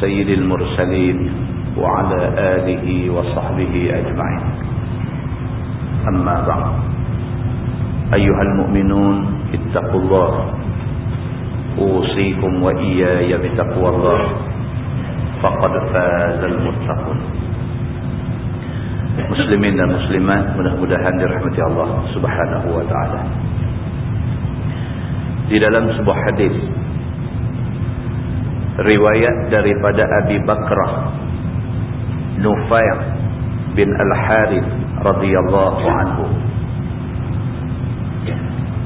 سيد المرسلين وعلى آله وصحبه أجمعين. أما بعد. أيها المؤمنون اتقوا الله. أوصيكم وإياي بتقوى الله. فقد فاز المتقون. muslimin dan muslimat mudah-mudahan dirahmati Allah Subhanahu wa. Di dalam sebuah hadis riwayat daripada Abi Bakrah Nufay' bin Al-Harith radhiyallahu anhu.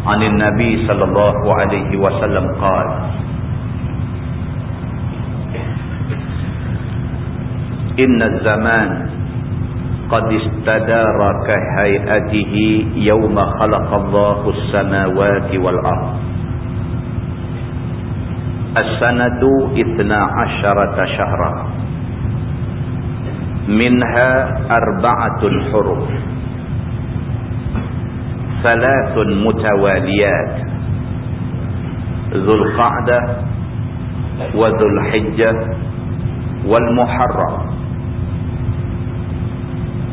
عن النبي صلى الله عليه وسلم قال إن الزمان قد استدار كهيئته يوم خلق الله السماوات والأرض السنة اثنا عشرة شهرا. منها أربعة حروف ثلاث متواليات. ذو القعدة وذو الحجة والمحرم.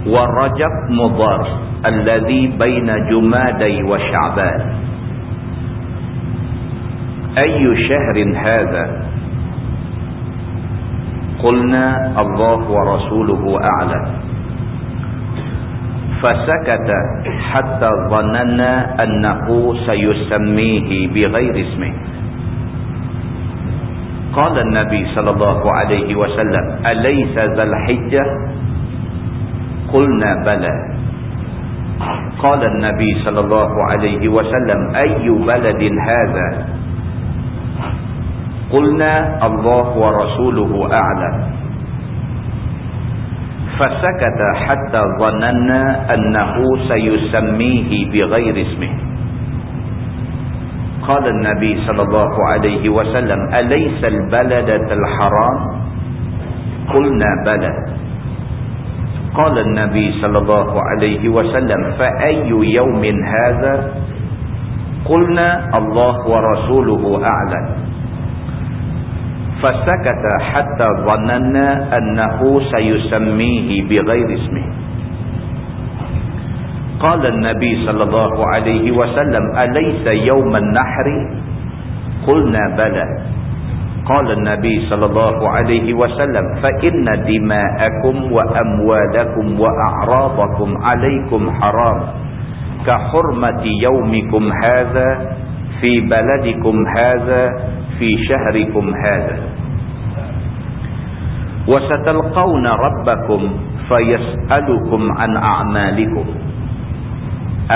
والرجب مضار الذي بين جمادي وشعبان. أي شهر هذا؟ قلنا الله ورسوله أعلم. فسكت حتى ظننا أنه سيسميه بغير اسمه. قال النبي صلى الله عليه وسلم أليس ذا الحجة؟ قلنا بلى. قال النبي صلى الله عليه وسلم أي بلد هذا؟ قلنا الله ورسوله أعلم. فسكت حتى ظننا أنه سيسميه بغير اسمه. قال النبي صلى الله عليه وسلم أليس البلدة الحرام؟ قلنا بلى. قال النبي صلى الله عليه وسلم فأي يوم هذا؟ قلنا الله ورسوله أعلم. فسكت حتى ظننا أنه سيسميه بغير اسمه. قال النبي صلى الله عليه وسلم أليس يوم النحر؟ قلنا بلى. قال النبي صلى الله عليه وسلم فإن دماءكم وأموالكم وأعراضكم عليكم حرام كحرمة يومكم هذا في بلدكم هذا في شهركم هذا. وستلقون ربكم فيسألكم عن أعمالكم.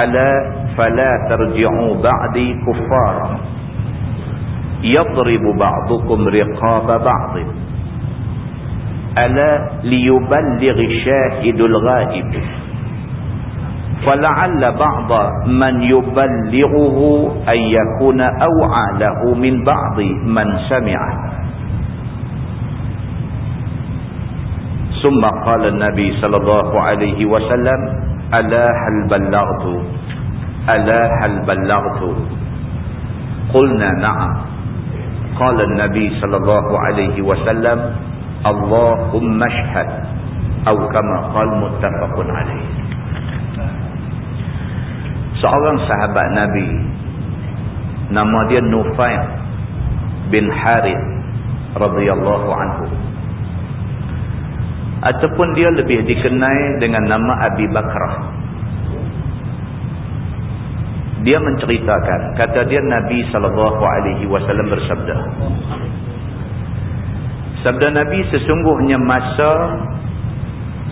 ألا فلا ترجعوا بعدي كفارا. يضرب بعضكم رقاب بعض. ألا ليبلغ الشاهد الغائب. فلعل بعض من يبلغه أن يكون أوعى له من بعض من سمعه. ثم قال النبي صلى الله عليه وسلم ألا هل بلغت؟ ألا هل بلغت؟ قلنا نعم. قال النبي صلى الله عليه وسلم اللهم اشهد أو كما قال متفق عليه. Seorang sahabat Nabi. Nama dia Nufay bin Harith radhiyallahu anhu. Ataupun dia lebih dikenal dengan nama Abi Bakrah. Dia menceritakan kata dia Nabi sallallahu alaihi wasallam bersabda sabda Nabi sesungguhnya masa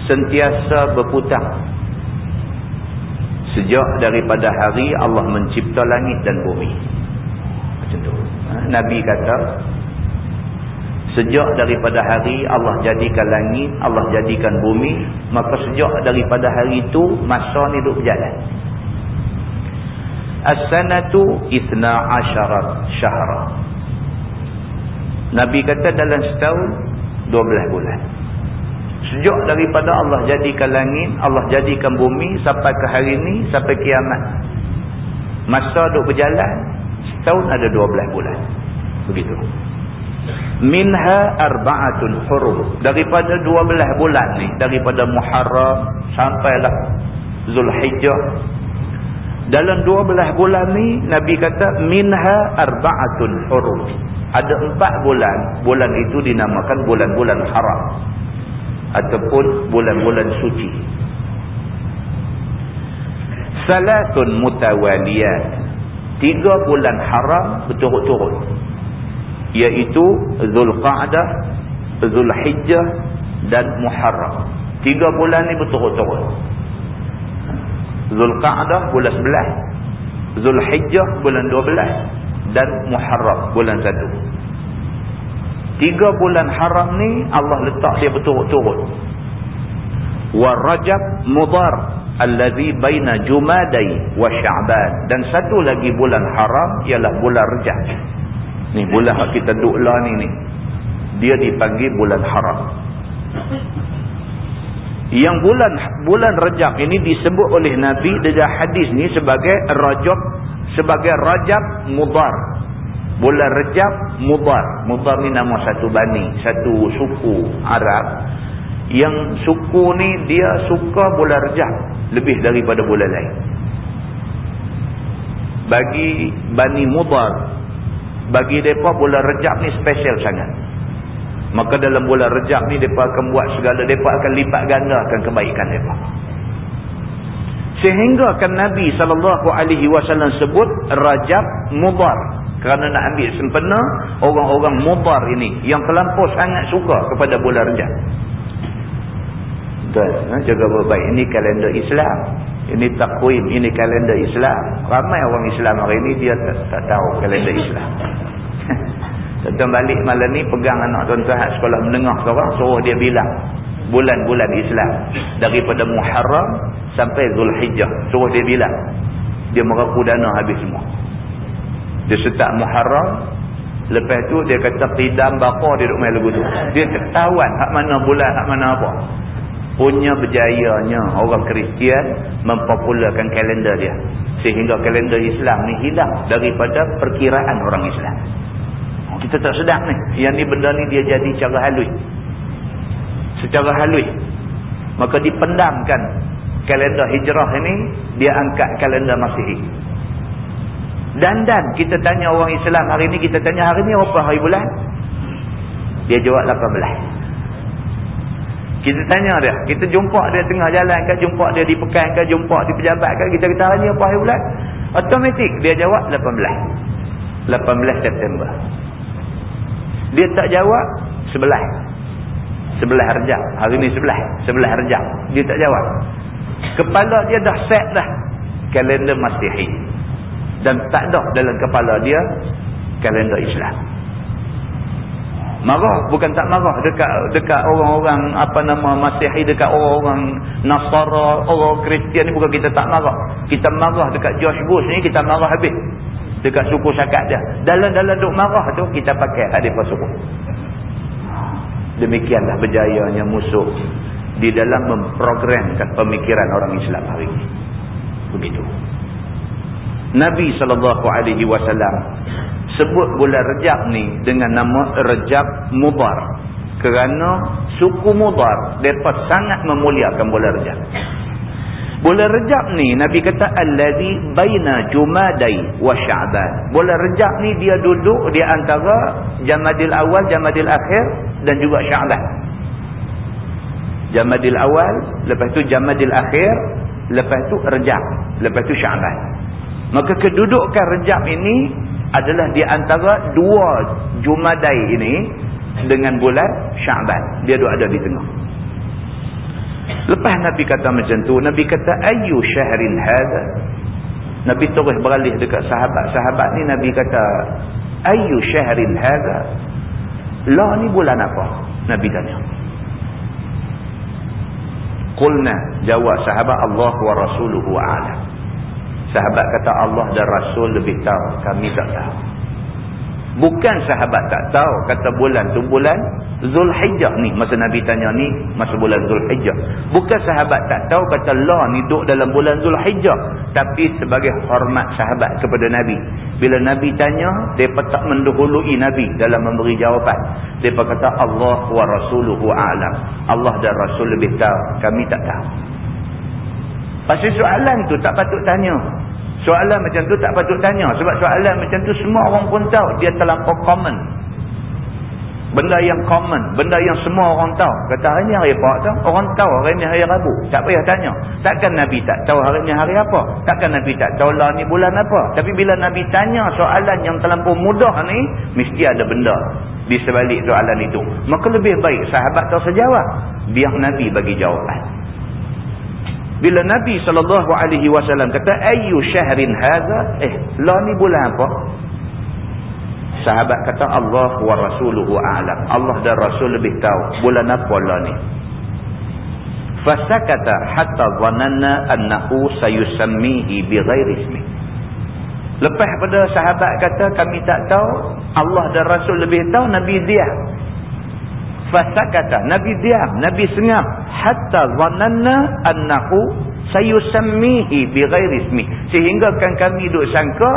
sentiasa berputar sejak daripada hari Allah mencipta langit dan bumi macam tu ha? Nabi kata Sejak daripada hari Allah jadikan langit, Allah jadikan bumi, maka sejak daripada hari itu masa ni duk berjalan. As-sanatu ithna asyarat syahra. Nabi kata dalam setahun 12 bulan. Sejak daripada Allah jadikan langit, Allah jadikan bumi sampai ke hari ini, sampai kiamat. Masa duk berjalan, setahun ada 12 bulan. Begitu. Minha arba'atun hurum. Daripada 12 bulan ni daripada Muharram sampailah Zulhijjah. Dalam 12 bulan ni Nabi kata minha arba'atun hurum. Ada empat bulan. Bulan itu dinamakan bulan-bulan haram ataupun bulan-bulan suci salatun mutawaliyat tiga bulan haram berturut-turut iaitu Zulqa'dah, Zulhijjah dan Muharram. Tiga bulan ni berturut-turut. Zulqa'dah bulan 11, Zulhijjah bulan 12 dan Muharram bulan 1. Tiga bulan haram ni Allah letak dia berturut-turut. Wa Rajab Mudar allazi baina Jumadai wa Sya'ban dan satu lagi bulan haram ialah bulan Rajab Ni bulan hak kita duduk lah ni ni. Dia dipanggil bulan haram. Yang bulan bulan Rajab ini disebut oleh Nabi dalam hadis ni sebagai Rajab sebagai Rajab Mudar. Bulan Rajab Mudar. Mudar ni nama satu bani, satu suku Arab. Yang suku ni dia suka bulan Rajab lebih daripada bulan lain. Bagi Bani Mudar bagi mereka bulan rejab ni special sangat maka dalam bulan rejab ni mereka akan buat segala mereka akan lipat gandakan kebaikan mereka sehingga kan Nabi SAW sebut rajab mubar kerana nak ambil sempena orang-orang mubar ini yang terlampau sangat suka kepada bulan rejab Tuan, ha, jaga baik-baik. Ini kalender Islam. Ini takwim, ini kalender Islam. Ramai orang Islam hari ini dia tak, tak tahu kalender Islam. Tuan balik malam ni pegang anak tuan-tuan sekolah menengah seorang suruh dia bilang bulan-bulan Islam. Daripada Muharram sampai Zulhijjah suruh dia bilang. Dia meraku dana habis semua dia setak Muharram lepas tu dia kata qidam bakar dia duduk main lagu tu. Dia ketahuan hak mana bulan hak mana apa. Punya berjayanya orang Kristian mempopularkan kalender dia. Sehingga kalender Islam ni hilang daripada perkiraan orang Islam. Kita tak sedar ni. Yang ni benda ni dia jadi cara halus. Secara halus. Maka dipendamkan kalender hijrah ini dia angkat kalender masihi dan dan kita tanya orang Islam hari ni kita tanya hari ni apa hari bulan dia jawab 18 kita tanya dia. Kita jumpa dia tengah jalan ke, jumpa dia di pekan ke, jumpa di pejabat ke. Kita kata hari ni apa hari bulan? Automatik dia jawab 18. 18 September. Dia tak jawab 11. 11 rejab. Hari ni 11. 11 rejab. Dia tak jawab. Kepala dia dah set dah. Kalender Masihi. Dan tak ada dalam kepala dia kalender Islam. Marah. Bukan tak marah. Dekat dekat orang-orang apa nama Masihi dekat orang-orang Nasara orang Kristian ni bukan kita tak marah. Kita marah dekat George Bush ni kita marah habis. Dekat suku sakat dia. Dalam-dalam duk marah tu kita pakai hadis suku demikianlah berjayanya musuh di dalam memprogramkan pemikiran orang Islam hari ini. Begitu Nabi SAW sebut bulan Rejab ni dengan nama Rejab Mudar. Kerana suku Mudar, mereka sangat memuliakan bulan Rejab. Bulan Rejab ni, Nabi kata, Alladhi baina jumadai wa sya'ban. Bulan Rejab ni dia duduk di antara Jamadil Awal, Jamadil Akhir dan juga sya'ban. Jamadil Awal, lepas tu Jamadil Akhir, lepas tu Rejab, lepas tu sya'ban. Maka kedudukan Rejab ini adalah di antara dua Jumadai ini dengan bulan Syaban. Dia dua ada di tengah. Lepas Nabi kata macam tu, Nabi kata ayu syahrin hadha? Nabi terus beralih dekat sahabat-sahabat ni Nabi kata ayu syahrin hadha? lah ni bulan apa Nabi tanya Qulna jawab sahabat Allah wa rasuluhu a'lam sahabat kata Allah dan Rasul lebih tahu kami tak tahu. Bukan sahabat tak tahu kata bulan tu bulan Zulhijjah ni masa Nabi tanya ni masa bulan Zulhijjah. Bukan sahabat tak tahu kata Allah ni duduk dalam bulan Zulhijjah tapi sebagai hormat sahabat kepada Nabi. Bila Nabi tanya mereka tak mendahului Nabi dalam memberi jawapan. Mereka kata Allah wa rasuluhu a'lam. Allah dan Rasul lebih tahu kami tak tahu pasal soalan tu tak patut tanya soalan macam tu tak patut tanya sebab soalan macam tu semua orang pun tahu dia terlampau common Benda yang common, benda yang semua orang tahu. Kata hari ni hari apa tu? Orang tahu hari ni hari Rabu. Tak payah tanya. Takkan Nabi tak tahu hari ni hari apa? Takkan Nabi tak tahu lah ni bulan apa? Tapi bila Nabi tanya soalan yang terlampau mudah ni, mesti ada benda di sebalik soalan itu. Maka lebih baik sahabat tak sejawab. Biar Nabi bagi jawapan. Bila Nabi SAW kata, Ayu syahrin haza? Eh, lah ni bulan apa? Sahabat kata Allah wa rasuluhu a'lam. Allah dan Rasul lebih tahu bulan apa lah ni. Fasakata hatta dhananna annahu sayusammihi bighairi ismi. Lepas pada sahabat kata kami tak tahu, Allah dan Rasul lebih tahu, Nabi diam. Fasakata, Nabi diam, Nabi senyap. Hatta dhananna annahu sayusammihi bighairi ismi. Sehingga kan kami duk sangka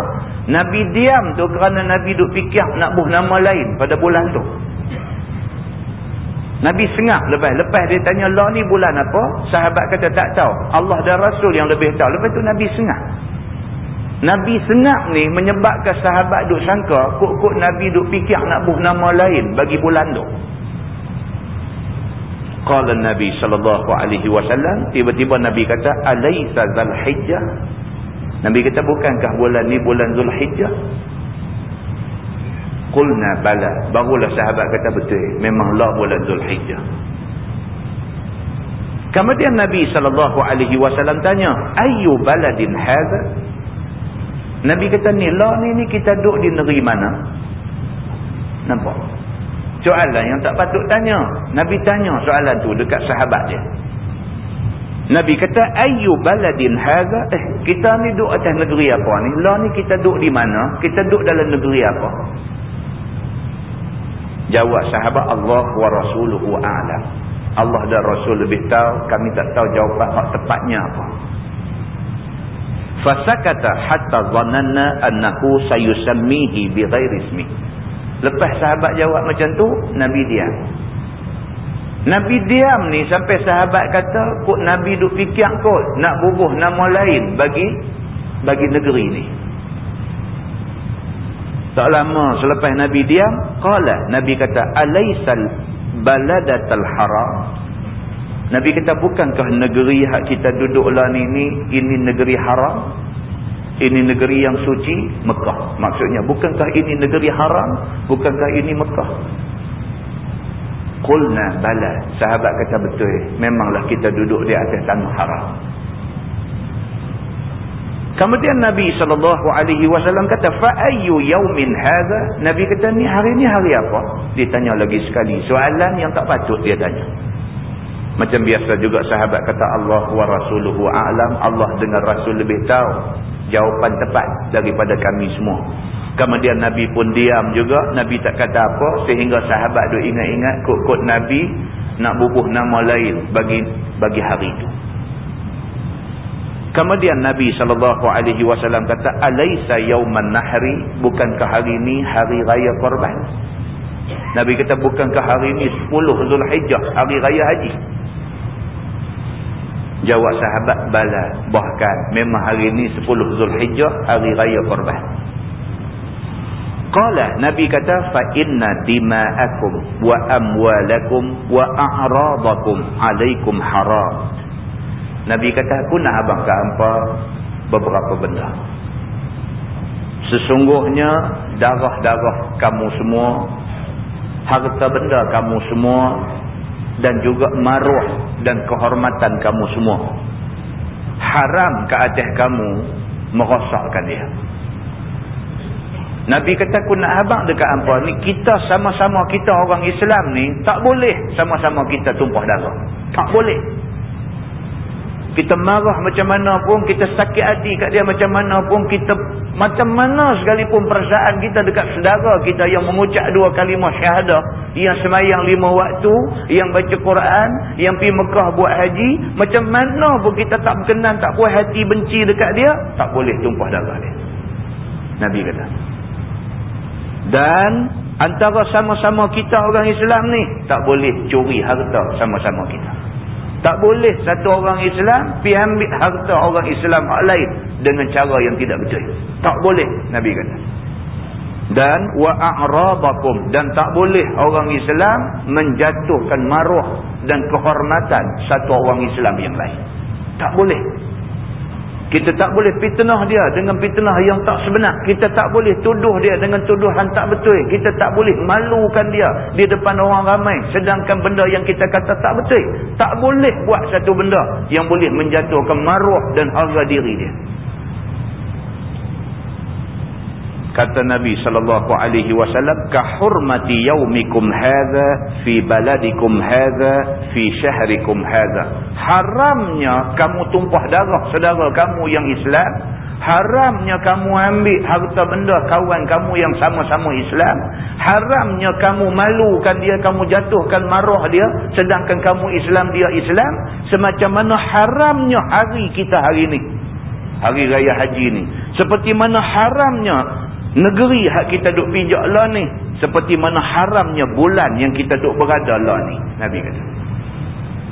Nabi diam tu kerana Nabi duk fikir nak buh nama lain pada bulan tu. Nabi sengak lepas. Lepas dia tanya Allah ni bulan apa? Sahabat kata tak tahu. Allah dan Rasul yang lebih tahu. Lepas tu Nabi sengak. Nabi sengak ni menyebabkan sahabat duk sangka kok-kok Nabi duk fikir nak buh nama lain bagi bulan tu. Qala Nabi sallallahu alaihi wasallam tiba-tiba Nabi kata alaisa zulhijjah Nabi kata bukankah bulan ni bulan Zulhijjah? Qulna bala. Barulah sahabat kata betul. Memanglah bulan Zulhijjah. Kemudian Nabi SAW tanya. Ayu baladin hadha? Nabi kata ni lah ni ni kita duduk di negeri mana? Nampak? Soalan yang tak patut tanya. Nabi tanya soalan tu dekat sahabat dia. Nabi kata ayu baladin haza eh kita ni duduk atas negeri apa ni? Lah ni kita duduk di mana? Kita duduk dalam negeri apa? Jawab sahabat Allah wa rasuluhu a'lam. Allah dan Rasul lebih tahu kami tak tahu jawapan hak tepatnya apa. Fasakata hatta dhananna annahu sayusammihi bighairi ismi lepas sahabat jawab macam tu Nabi diam Nabi diam ni sampai sahabat kata kok Nabi duk fikir kot nak bubuh nama lain bagi bagi negeri ni. Tak lama selepas Nabi diam, qala Nabi kata alaisal baladatal haram. Nabi kata bukankah negeri hak kita duduk lah ni ni ini negeri haram? Ini negeri yang suci Mekah. Maksudnya bukankah ini negeri haram? Bukankah ini Mekah? Qulna bala. Sahabat kata betul. Memanglah kita duduk di atas tanah haram. Kemudian Nabi SAW kata, Fa'ayyu yawmin hadha? Nabi kata, ni hari ni hari apa? Dia tanya lagi sekali. Soalan yang tak patut dia tanya. Macam biasa juga sahabat kata, Allah wa rasuluhu a'lam. Allah dengan rasul lebih tahu. Jawapan tepat daripada kami semua. Kemudian Nabi pun diam juga. Nabi tak kata apa. Sehingga sahabat tu ingat-ingat kod-kod Nabi nak bubuh nama lain bagi bagi hari itu. Kemudian Nabi SAW kata, Alaysa yawman nahri, bukankah hari ini hari raya korban? Nabi kata, bukankah hari ini 10 Zulhijjah, hari raya haji? Jawab sahabat, bala, bahkan memang hari ini 10 Zulhijjah, hari raya korban. Qala Nabi kata fa inna dima'akum wa amwalakum wa a'radakum alaikum haram. Nabi kata aku nak abang ke hampa beberapa benda. Sesungguhnya darah-darah kamu semua, harta benda kamu semua dan juga maruah dan kehormatan kamu semua haram ke atas kamu merosakkan dia Nabi kata aku nak habang dekat hampa ni kita sama-sama kita orang Islam ni tak boleh sama-sama kita tumpah darah. Tak boleh. Kita marah macam mana pun, kita sakit hati kat dia macam mana pun, kita macam mana sekalipun perasaan kita dekat saudara kita yang mengucap dua kalimah syahadah, yang semayang lima waktu, yang baca Quran, yang pergi Mekah buat haji, macam mana pun kita tak berkenan, tak puas hati, benci dekat dia, tak boleh tumpah darah dia. Nabi kata. Dan antara sama-sama kita orang Islam ni, tak boleh curi harta sama-sama kita. Tak boleh satu orang Islam pergi ambil harta orang Islam hak lain dengan cara yang tidak betul. Tak boleh Nabi kata. Dan wa a'rabakum dan tak boleh orang Islam menjatuhkan maruah dan kehormatan satu orang Islam yang lain. Tak boleh. Kita tak boleh fitnah dia dengan fitnah yang tak sebenar. Kita tak boleh tuduh dia dengan tuduhan tak betul. Kita tak boleh malukan dia di depan orang ramai. Sedangkan benda yang kita kata tak betul. Tak boleh buat satu benda yang boleh menjatuhkan maruah dan harga diri dia. Kata Nabi sallallahu alaihi wasallam kahurmati yaumikum hadza fi baladikum hadza fi syahrikum hadza haramnya kamu tumpah darah saudara kamu yang Islam. Haramnya kamu ambil harta benda kawan kamu yang sama-sama Islam. Haramnya kamu malukan dia kamu jatuhkan marah dia sedangkan kamu Islam dia Islam. Semacam mana haramnya hari kita hari ini hari raya haji ni. Seperti mana haramnya negeri hak kita duk pijak lah ni. Seperti mana haramnya bulan yang kita duk berada lah ni. Nabi kata.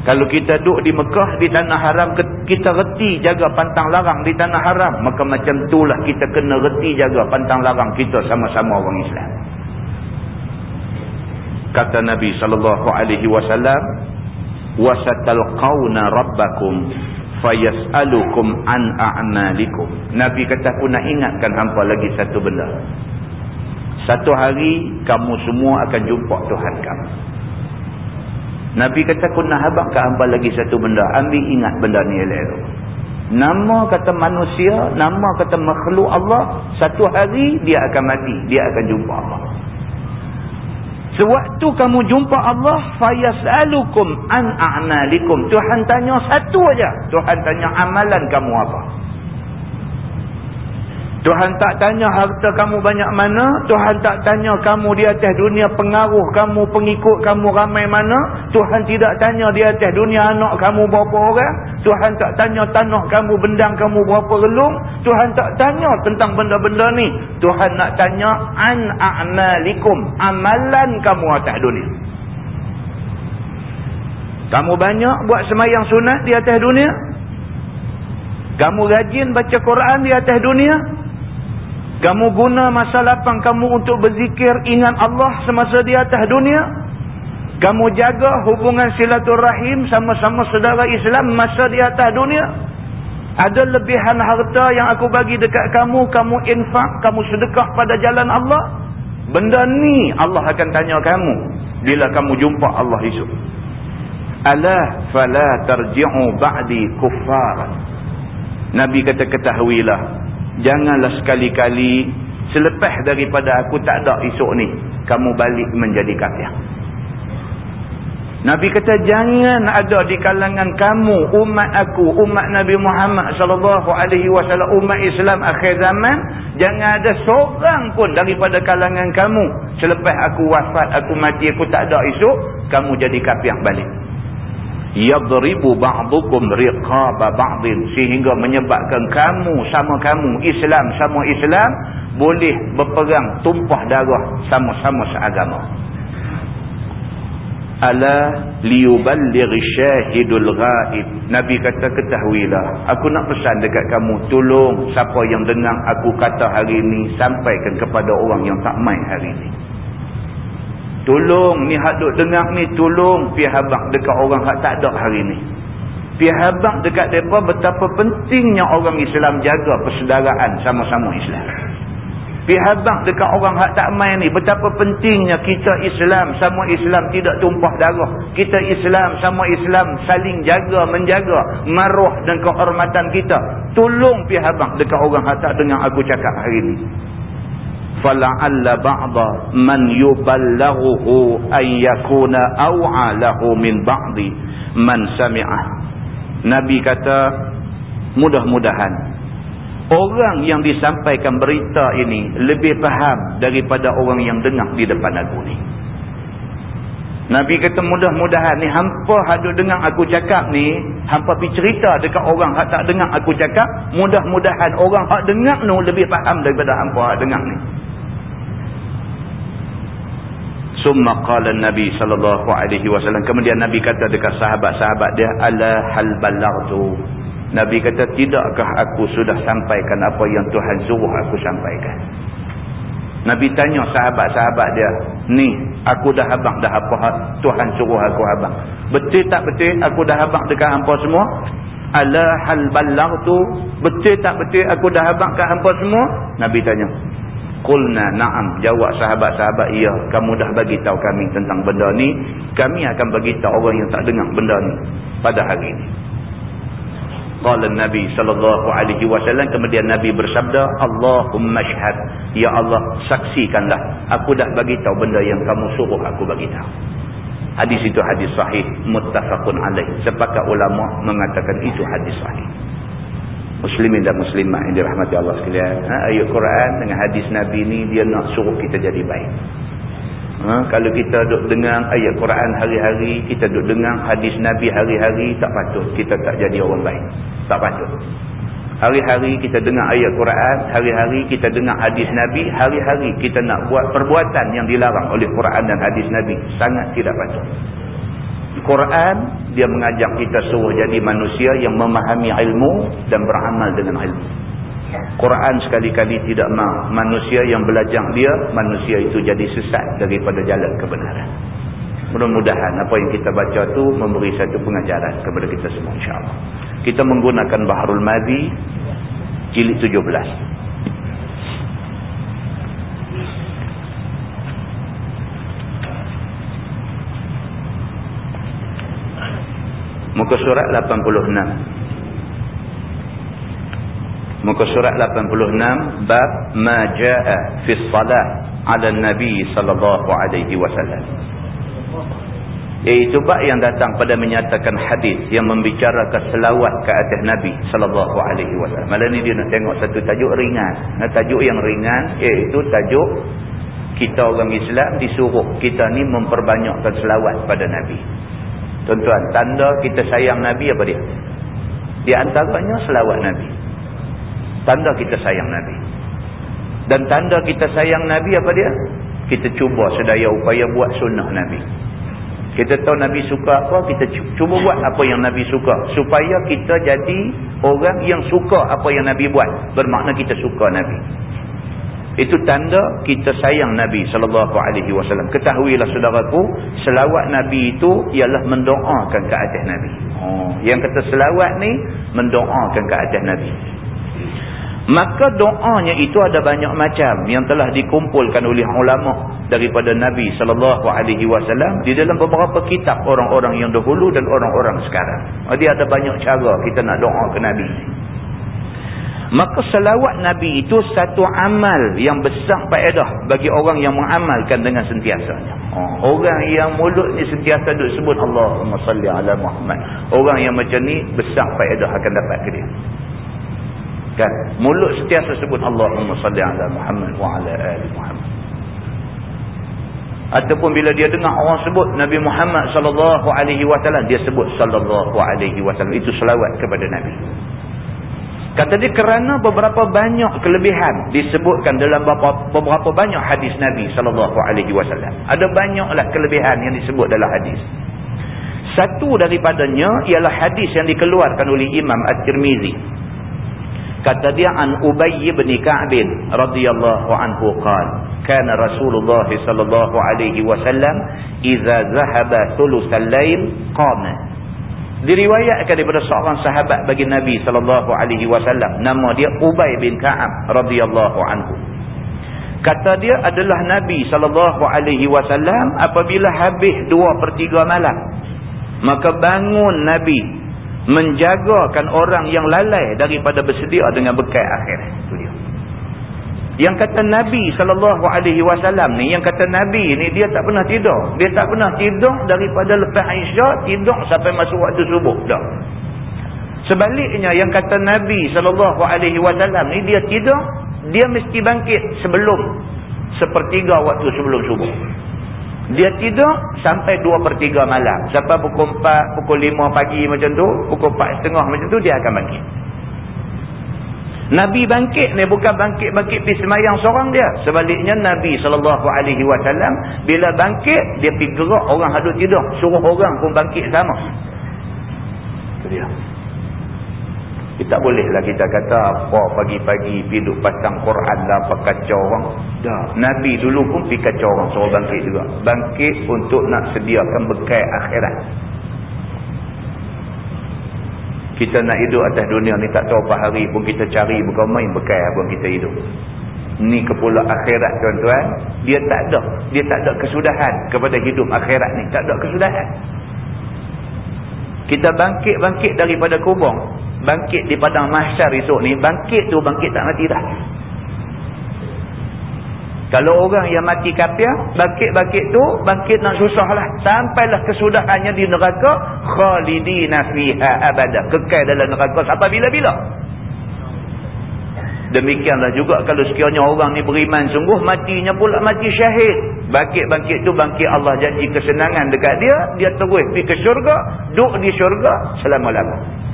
Kalau kita duk di Mekah di tanah haram kita reti jaga pantang larang di tanah haram. Maka macam itulah kita kena reti jaga pantang larang kita sama-sama orang Islam. Kata Nabi wasallam wasatalqauna rabbakum fayas'alukum an a'malikum. Nabi kata aku nak ingatkan hampa lagi satu benda. Satu hari kamu semua akan jumpa Tuhan kamu. Nabi kata aku nak habaq ke hampa lagi satu benda. Ambil ingat benda ni elok. Nama kata manusia, nama kata makhluk Allah, satu hari dia akan mati, dia akan jumpa Allah. Sewaktu kamu jumpa Allah, fayas'alukum an a'malikum. Tuhan tanya satu aja. Tuhan tanya amalan kamu apa? Tuhan tak tanya harta kamu banyak mana. Tuhan tak tanya kamu di atas dunia pengaruh kamu, pengikut kamu ramai mana. Tuhan tidak tanya di atas dunia anak kamu berapa orang. Tuhan tak tanya tanah kamu, bendang kamu berapa relung. Tuhan tak tanya tentang benda-benda ni. Tuhan nak tanya an a'malikum. Amalan kamu atas dunia. Kamu banyak buat semayang sunat di atas dunia. Kamu rajin baca Quran di atas dunia. Kamu guna masa lapang kamu untuk berzikir ingat Allah semasa di atas dunia. Kamu jaga hubungan silaturahim sama-sama saudara Islam masa di atas dunia. Ada lebihan harta yang aku bagi dekat kamu, kamu infak, kamu sedekah pada jalan Allah. Benda ni Allah akan tanya kamu bila kamu jumpa Allah esok. Alah fala tarji'u ba'di kuffar. Nabi kata ketahuilah janganlah sekali-kali selepas daripada aku tak ada esok ni kamu balik menjadi kafir. Nabi kata jangan ada di kalangan kamu umat aku umat Nabi Muhammad sallallahu alaihi wasallam umat Islam akhir zaman jangan ada seorang pun daripada kalangan kamu. Selepas aku wafat aku mati aku tak ada esok kamu jadi kafir balik yadribu ba'dukum riqaba ba'din. Sehingga menyebabkan kamu sama kamu Islam sama Islam boleh berperang tumpah darah sama-sama seagama. Ala liyuballigh syahidul ghaib. Nabi kata ketahuilah aku nak pesan dekat kamu tolong siapa yang dengar aku kata hari ini sampaikan kepada orang yang tak main hari ini Tolong ni hak duk dengar ni tolong pi habaq dekat orang hak tak ada hari ni. Pi habaq dekat depa betapa pentingnya orang Islam jaga persaudaraan sama-sama Islam. Pi habaq dekat orang hak tak main ni betapa pentingnya kita Islam sama Islam tidak tumpah darah. Kita Islam sama Islam saling jaga menjaga maruah dan kehormatan kita. Tolong pi habaq dekat orang hak tak dengar aku cakap hari ni. Fala'alla ba'da man yubalaghuhu an yakuna aw'a lahu min ba'di man sami'ah nabi kata mudah-mudahan orang yang disampaikan berita ini lebih faham daripada orang yang dengar di depan aku ni Nabi kata mudah-mudahan ni hampa hadu dengar aku cakap ni, hampa pi cerita dekat orang hak tak dengar aku cakap, mudah-mudahan orang hak dengar ni lebih faham daripada hampa hak dengar ni. Summa qala Nabi sallallahu alaihi wasallam kemudian Nabi kata dekat sahabat-sahabat dia ala hal balaghtu. Nabi kata tidakkah aku sudah sampaikan apa yang Tuhan suruh aku sampaikan? Nabi tanya sahabat-sahabat dia, ni aku dah abang dah apa Tuhan suruh aku abang. Betul tak betul aku dah abang dekat hampa semua? Ala hal balagh tu betul tak betul aku dah abang kat hampa semua? Nabi tanya. Qulna na'am jawab sahabat-sahabat iya kamu dah bagi tahu kami tentang benda ni kami akan bagi tahu orang yang tak dengar benda ni pada hari ini Qala Nabi sallallahu alaihi wasallam kemudian Nabi bersabda Allahumma syhad ya Allah saksikanlah aku dah bagi tahu benda yang kamu suruh aku bagi tahu. Hadis itu hadis sahih muttafaqun alaih. Sepakat ulama mengatakan itu hadis sahih. Muslimin dan muslimat yang dirahmati Allah sekalian, ha, ayat Quran dengan hadis Nabi ni dia nak suruh kita jadi baik. Ha, kalau kita duduk dengar ayat Quran hari-hari, kita duduk dengar hadis Nabi hari-hari, tak patut kita tak jadi orang baik. Tak patut. Hari-hari kita dengar ayat Quran, hari-hari kita dengar hadis Nabi, hari-hari kita nak buat perbuatan yang dilarang oleh Quran dan hadis Nabi. Sangat tidak patut. Quran, dia mengajak kita suruh jadi manusia yang memahami ilmu dan beramal dengan ilmu. Quran sekali-kali tidak mahu manusia yang belajar dia, manusia itu jadi sesat daripada jalan kebenaran. Mudah-mudahan apa yang kita baca tu memberi satu pengajaran kepada kita semua insyaAllah. Kita menggunakan Baharul Madhi jilid 17. Muka surat 86. Muka surat 86 bab ma jaa fi salah ala nabi sallallahu alaihi wasallam. Iaitu bab yang datang pada menyatakan hadis yang membicarakan selawat ke atas nabi sallallahu alaihi wasallam. Malam ni dia nak tengok satu tajuk ringan. Nah, tajuk yang ringan iaitu tajuk kita orang Islam disuruh kita ni memperbanyakkan selawat pada nabi. Tuan-tuan, tanda kita sayang nabi apa dia? Di antaranya selawat nabi. Tanda kita sayang Nabi. Dan tanda kita sayang Nabi apa dia? Kita cuba sedaya upaya buat sunnah Nabi. Kita tahu Nabi suka apa, kita cuba buat apa yang Nabi suka. Supaya kita jadi orang yang suka apa yang Nabi buat. Bermakna kita suka Nabi. Itu tanda kita sayang Nabi SAW. Ketahuilah saudaraku, selawat Nabi itu ialah mendoakan ke atas Nabi. Oh, yang kata selawat ni, mendoakan ke atas Nabi. Maka doanya itu ada banyak macam yang telah dikumpulkan oleh ulama daripada Nabi sallallahu alaihi wasallam di dalam beberapa kitab orang-orang yang dahulu dan orang-orang sekarang. Jadi ada banyak cara kita nak doa ke Nabi. Maka selawat Nabi itu satu amal yang besar faedah bagi orang yang mengamalkan dengan sentiasanya. Oh, orang yang mulut ni sentiasa duk sebut Allahumma salli ala Muhammad. Orang yang macam ni besar faedah akan dapat ke dia kan mulut setiap sebut Allahumma salli ala Muhammad wa ala ali Muhammad. Ataupun bila dia dengar orang sebut Nabi Muhammad sallallahu alaihi wasallam dia sebut sallallahu alaihi wasallam. Itu selawat kepada Nabi. Kata dia kerana beberapa banyak kelebihan disebutkan dalam beberapa banyak hadis Nabi sallallahu alaihi wasallam. Ada banyaklah kelebihan yang disebut dalam hadis. Satu daripadanya ialah hadis yang dikeluarkan oleh Imam At-Tirmizi kata dia an Ubay bin Ka'b radhiyallahu anhu qala kana Rasulullah sallallahu alaihi wasallam idza zahaba thulutsal lail qama. Diriwayatkan daripada seorang sahabat bagi Nabi sallallahu alaihi wasallam nama dia Ubay bin Ka'ab radhiyallahu anhu. Kata dia adalah Nabi sallallahu alaihi wasallam apabila habis 2/3 malam. Maka bangun Nabi menjagakan orang yang lalai daripada bersedia dengan bekal akhir itu dia Yang kata Nabi SAW ni, yang kata Nabi ni dia tak pernah tidur. Dia tak pernah tidur daripada lepas Aisyah, tidur sampai masuk waktu subuh. Dah. Sebaliknya yang kata Nabi SAW ni dia tidur, dia mesti bangkit sebelum sepertiga waktu sebelum subuh. Dia tidur sampai dua per tiga malam. Sampai pukul empat, pukul lima pagi macam tu, pukul empat setengah macam tu, dia akan bangkit. Nabi bangkit ni bukan bangkit-bangkit pergi semayang seorang dia. Sebaliknya Nabi SAW bila bangkit, dia pergi gerak orang hadut tidur. Suruh orang pun bangkit sama. Itu dia. Kita bolehlah kita kata apa pagi-pagi pergi pasang Quran lah apa kacau orang. Dah. Nabi dulu pun pergi kacau orang suruh bangkit juga. Bangkit untuk nak sediakan bekal akhirat. Kita nak hidup atas dunia ni tak tahu apa hari pun kita cari bukan main bekal pun kita hidup. Ni kepulauan akhirat tuan-tuan. Dia tak ada. Dia tak ada kesudahan kepada hidup akhirat ni. Tak ada kesudahan. Kita bangkit-bangkit daripada kubur bangkit di padang mahsyar esok ni bangkit tu bangkit tak mati dah. Kalau orang yang mati kafir bangkit-bangkit tu bangkit nak susah lah sampailah kesudahannya di neraka khalidina fiha abada. Kekal dalam neraka sampai bila-bila? Demikianlah juga kalau sekiranya orang ni beriman sungguh matinya pula mati syahid. Bangkit-bangkit tu bangkit Allah janji kesenangan dekat dia dia terus pergi ke syurga duduk di syurga selama-lama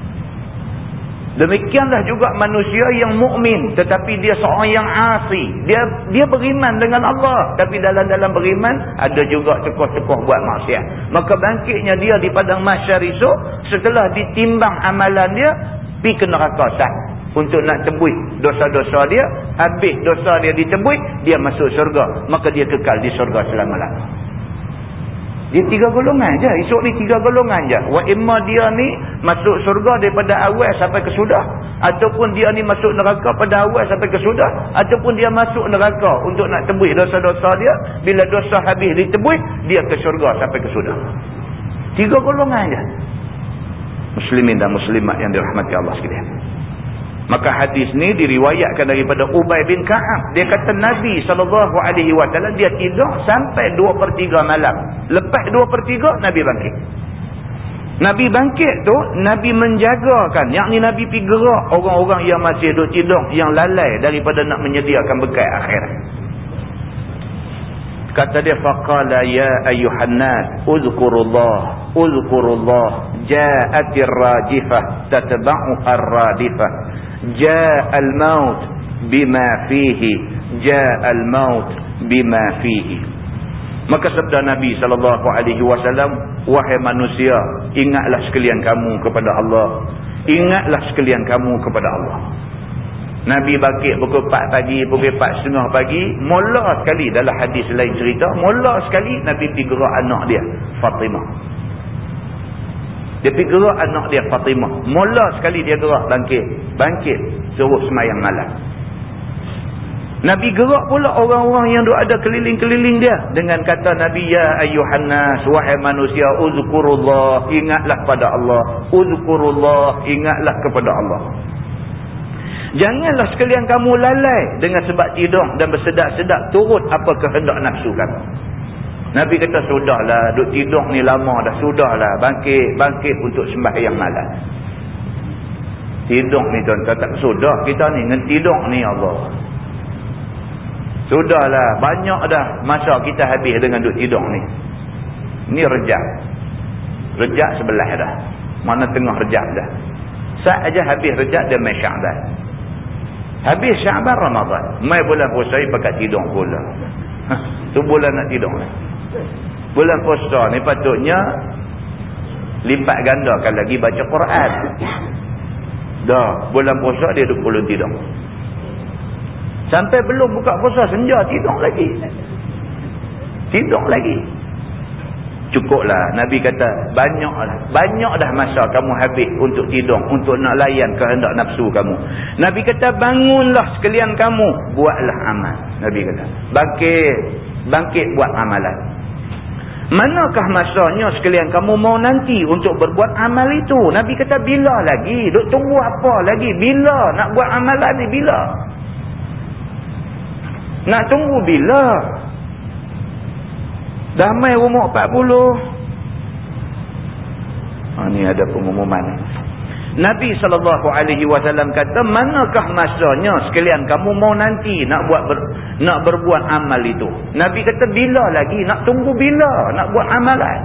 Demikianlah juga manusia yang mukmin tetapi dia seorang yang asi. Dia dia beriman dengan Allah tapi dalam-dalam beriman ada juga cekoh-cekoh buat maksiat. Maka bangkitnya dia di padang mahsyar esok setelah ditimbang amalan dia pi ke neraka sah untuk nak tebus dosa-dosa dia, habis dosa dia ditebus, dia masuk syurga. Maka dia kekal di syurga selama-lamanya. Dia tiga golongan je. Esok ni tiga golongan je. Wa imma dia ni masuk surga daripada awal sampai ke sudah. Ataupun dia ni masuk neraka pada awal sampai ke sudah. Ataupun dia masuk neraka untuk nak tebus dosa-dosa dia. Bila dosa habis ditebus, dia ke surga sampai ke sudah. Tiga golongan je. Muslimin dan muslimat yang dirahmati Allah sekalian. Maka hadis ni diriwayatkan daripada Ubay bin Ka'ab. Dia kata Nabi SAW dia tidur sampai 2 per 3 malam. Lepas 2 per 3 Nabi bangkit. Nabi bangkit tu Nabi menjagakan. Yang ni Nabi pergi gerak orang-orang yang masih duduk tidur. Yang lalai daripada nak menyediakan bekal akhirat. Kata dia faqala ya ayyuhan nas uzkurullah uzkurullah ja'atir rajifah tatba'u ar-radifah ja'al maut bima fihi ja'al maut bima fihi maka sabda nabi sallallahu alaihi wasallam wahai manusia ingatlah sekalian kamu kepada Allah ingatlah sekalian kamu kepada Allah Nabi bangkit pukul 4 pagi, pukul 4 setengah pagi. Mula sekali dalam hadis lain cerita. Mula sekali Nabi gerak anak dia. Fatimah. Dia pergi gerak anak dia Fatimah. Mula sekali dia gerak bangkit. Bangkit. Suruh semayang malam. Nabi gerak pula orang-orang yang ada keliling-keliling dia. Dengan kata Nabi, Ya ayuhannas, wahai manusia, uzkurullah, ingatlah pada Allah. Uzkurullah, ingatlah kepada Allah. Janganlah sekalian kamu lalai dengan sebab tidur dan bersedak-sedak turut apa kehendak nafsu kamu. Nabi kata sudahlah duk tidur ni lama dah sudahlah bangkit bangkit untuk sembahyang malam. Tidur ni tuan tak sudah kita ni dengan tidur ni Allah. Sudahlah banyak dah masa kita habis dengan duk tidur ni. Ni rejak. Rejak sebelah dah. Mana tengah rejak dah. Saat aja habis rejak dia mesyak dah. Habis Syaban Ramadan. Mai bulan puasa pakai tidur pula. tu bulan nak tidur. Bulan puasa ni patutnya lipat gandakan lagi baca Quran. Dah, bulan puasa dia duduk pulun tidur. Sampai belum buka puasa senja tidur lagi. Tidur lagi. Cukuplah. Nabi kata, banyaklah. Banyak dah masa kamu habis untuk tidur. Untuk nak layan kehendak nafsu kamu. Nabi kata, bangunlah sekalian kamu. Buatlah amal. Nabi kata, bangkit. Bangkit buat amalan. Manakah masanya sekalian kamu mau nanti untuk berbuat amal itu? Nabi kata, bila lagi? Duk tunggu apa lagi? Bila nak buat amalan ni? Bila? Nak tunggu bila? Damai umur 40. Ha, ni ada pengumuman. Nabi SAW kata, manakah masanya sekalian kamu mau nanti nak buat ber, nak berbuat amal itu? Nabi kata, bila lagi? Nak tunggu bila nak buat amalan?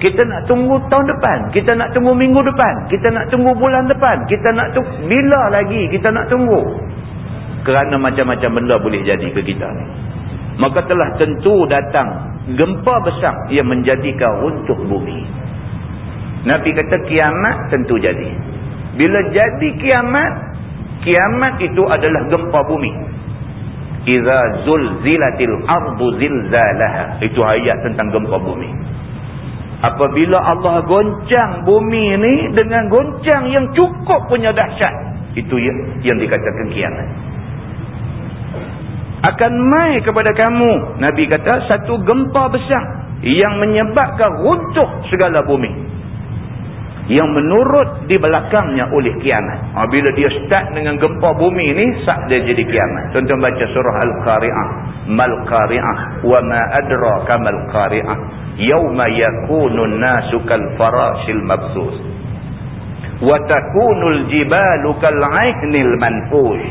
Kita nak tunggu tahun depan. Kita nak tunggu minggu depan. Kita nak tunggu bulan depan. Kita nak tunggu. Bila lagi kita nak tunggu? Kerana macam-macam benda boleh jadi ke kita. Maka telah tentu datang gempa besar yang menjadikan runtuh bumi. Nabi kata kiamat tentu jadi. Bila jadi kiamat, kiamat itu adalah gempa bumi. Iza zulzilatil ardu zilzalaha. Itu ayat tentang gempa bumi. Apabila Allah goncang bumi ini dengan goncang yang cukup punya dahsyat. Itu yang dikatakan kiamat. Akan mai kepada kamu. Nabi kata satu gempa besar. Yang menyebabkan runtuh segala bumi yang menurut di belakangnya oleh kiamat. Ha, bila dia start dengan gempa bumi ni, sah dia jadi kiamat. Contoh baca surah Al-Qari'ah. Mal-Qari'ah. Wa ma adraka mal-Qari'ah. Yawma yakunun nasu kal-farashil mabsus. Wa takunul jibalu kal-aihnil manfush.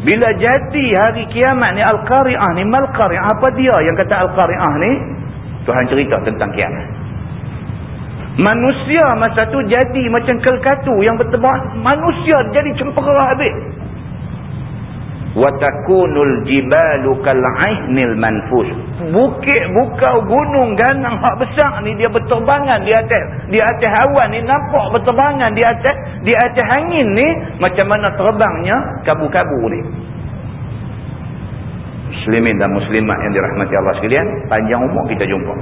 Bila jadi hari kiamat ni Al-Qari'ah ni, Mal-Qari'ah. Apa dia yang kata Al-Qari'ah ni? Tuhan cerita tentang kiamat. Manusia masa tu jadi macam kelkatu yang bertebak. Manusia jadi cempera habis. Watakunul jibalu kal'aihnil manfus. Bukit bukau gunung ganang hak besar ni dia berterbangan di atas di atas awan ni nampak berterbangan di atas di atas angin ni macam mana terbangnya kabu-kabu ni. Muslimin dan muslimat yang dirahmati Allah sekalian, panjang umur kita jumpa.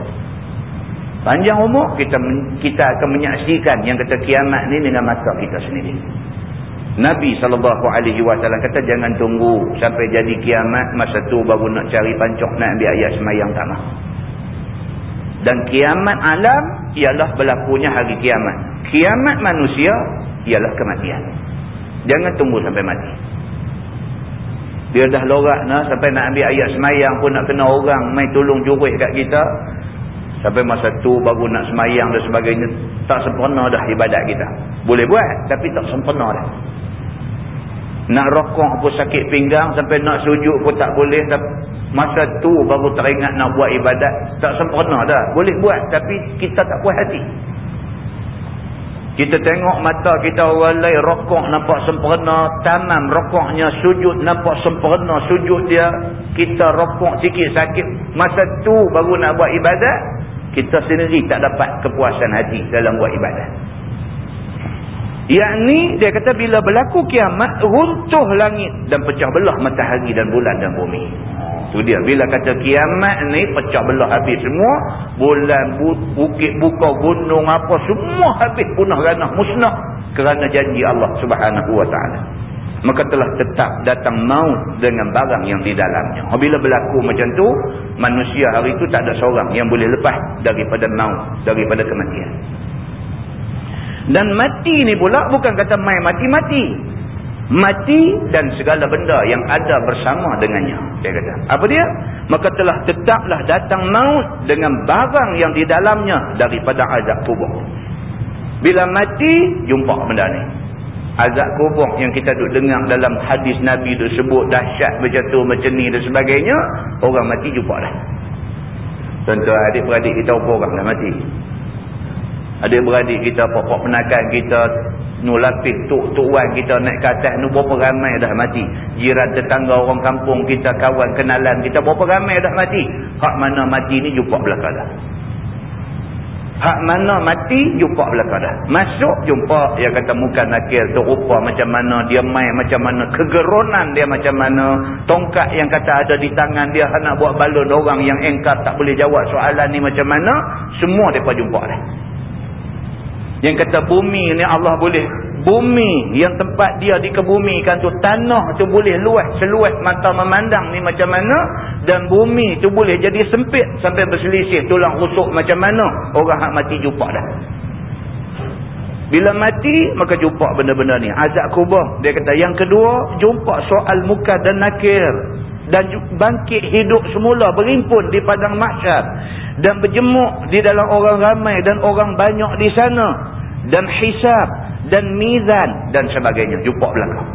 Panjang umur kita kita akan menyaksikan yang kata kiamat ni dengan mata kita sendiri. Nabi SAW kata jangan tunggu sampai jadi kiamat masa tu baru nak cari pancok nak ambil ayat semayang tak mahu. Dan kiamat alam ialah berlakunya hari kiamat. Kiamat manusia ialah kematian. Jangan tunggu sampai mati. Dia dah lorak nah, sampai nak ambil ayat semayang pun nak kena orang mai tolong juris kat kita. Sampai masa tu baru nak semayang dan sebagainya. Tak sempurna dah ibadat kita. Boleh buat tapi tak sempurna dah. Nak rokok pun sakit pinggang sampai nak sujud pun tak boleh. Masa tu baru teringat nak buat ibadat. Tak sempurna dah. Boleh buat tapi kita tak puas hati. Kita tengok mata kita lain rokok nampak sempurna. Tamam rokoknya sujud nampak sempurna. Sujud dia kita rokok sikit sakit. Masa tu baru nak buat ibadat kita sendiri tak dapat kepuasan hati dalam buat ibadah. Yang ni dia kata bila berlaku kiamat runtuh langit dan pecah belah matahari dan bulan dan bumi. Tu dia bila kata kiamat ni pecah belah habis semua, bulan bukit buka gunung apa semua habis punah ranah musnah kerana janji Allah Subhanahu wa taala maka telah tetap datang maut dengan barang yang di dalamnya. Apabila berlaku macam tu, manusia hari itu tak ada seorang yang boleh lepas daripada maut, daripada kematian. Dan mati ni pula bukan kata main mati-mati. Mati dan segala benda yang ada bersama dengannya. Dia kata. Apa dia? Maka telah tetaplah datang maut dengan barang yang di dalamnya daripada azab kubur. Bila mati, jumpa benda ni azab kubur yang kita duk dengar dalam hadis Nabi tu sebut dahsyat macam tu macam ni dan sebagainya orang mati jumpa dah contoh adik-beradik kita orang dah mati adik-beradik kita pokok penakan kita nulapis tuk-tuan kita naik ke atas ni berapa ramai dah mati jiran tetangga orang kampung kita kawan kenalan kita berapa ramai dah mati hak mana mati ni jumpa belakang dah Hak mana mati, jumpa belakang dah. Masuk, jumpa, dia kata muka nakil tu rupa macam mana, dia main macam mana, kegeronan dia macam mana, tongkat yang kata ada di tangan dia, nak buat balon orang yang engkar tak boleh jawab soalan ni macam mana, semua mereka jumpa dah. Yang kata bumi ni Allah boleh bumi yang tempat dia dikebumikan tu tanah tu boleh luas seluas mata memandang ni macam mana dan bumi tu boleh jadi sempit sampai berselisih tulang rusuk macam mana orang hak mati jumpa dah Bila mati, maka jumpa benda-benda ni. Azab kubur. Dia kata, yang kedua, jumpa soal muka dan nakir. Dan bangkit hidup semula, berimpun di padang masyar. Dan berjemuk di dalam orang ramai dan orang banyak di sana. Dan hisab, dan mizan, dan sebagainya. Jumpa belakang.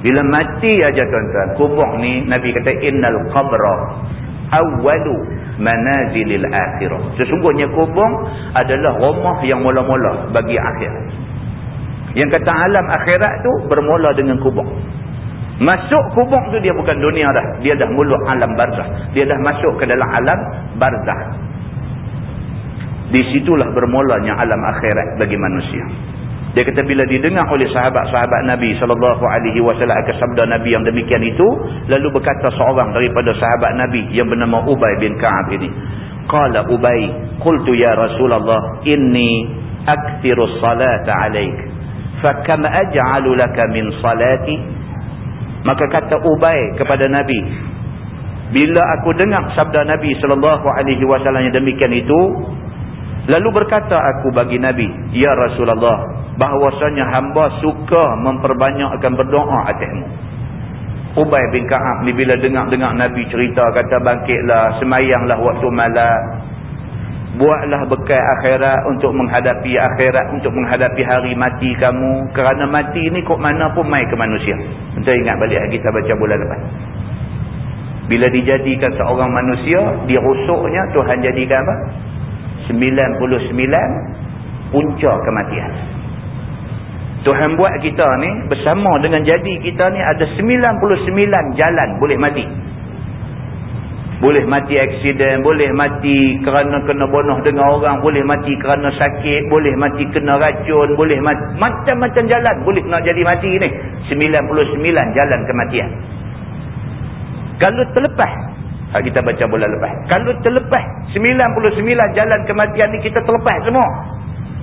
Bila mati aja tuan-tuan, kubur ni, Nabi kata, Innal qabra awwalu manazilil akhirah. Sesungguhnya kubur adalah rumah yang mula-mula bagi akhirat. Yang kata alam akhirat tu bermula dengan kubur. Masuk kubur tu dia bukan dunia dah. Dia dah mula alam barzah. Dia dah masuk ke dalam alam barzah. Di situlah bermulanya alam akhirat bagi manusia. Dia kata bila didengar oleh sahabat-sahabat Nabi sallallahu alaihi wasallam akan sabda Nabi yang demikian itu, lalu berkata seorang daripada sahabat Nabi yang bernama Ubay bin Ka'ab ini. Qala Ubay, qultu ya Rasulullah, inni akthiru salata 'alaik. Fa kam aj'alu laka min salati? Maka kata Ubay kepada Nabi, bila aku dengar sabda Nabi sallallahu alaihi wasallam yang demikian itu, lalu berkata aku bagi Nabi, ya Rasulullah, bahwasanya hamba suka memperbanyakkan berdoa atasmu. Ubay bin Ka'ab ni bila dengar-dengar Nabi cerita kata bangkitlah, semayanglah waktu malam. Buatlah bekal akhirat untuk menghadapi akhirat, untuk menghadapi hari mati kamu. Kerana mati ni kok mana pun mai ke manusia. Kita ingat balik kita baca bulan lepas. Bila dijadikan seorang manusia, dirusuknya Tuhan jadikan apa? 99 punca kematian. Tuhan buat kita ni bersama dengan jadi kita ni ada 99 jalan boleh mati. Boleh mati aksiden, boleh mati kerana kena bunuh dengan orang, boleh mati kerana sakit, boleh mati kena racun, boleh mati macam-macam jalan boleh nak jadi mati ni. 99 jalan kematian. Kalau terlepas, kita baca bulan lepas. Kalau terlepas 99 jalan kematian ni kita terlepas semua.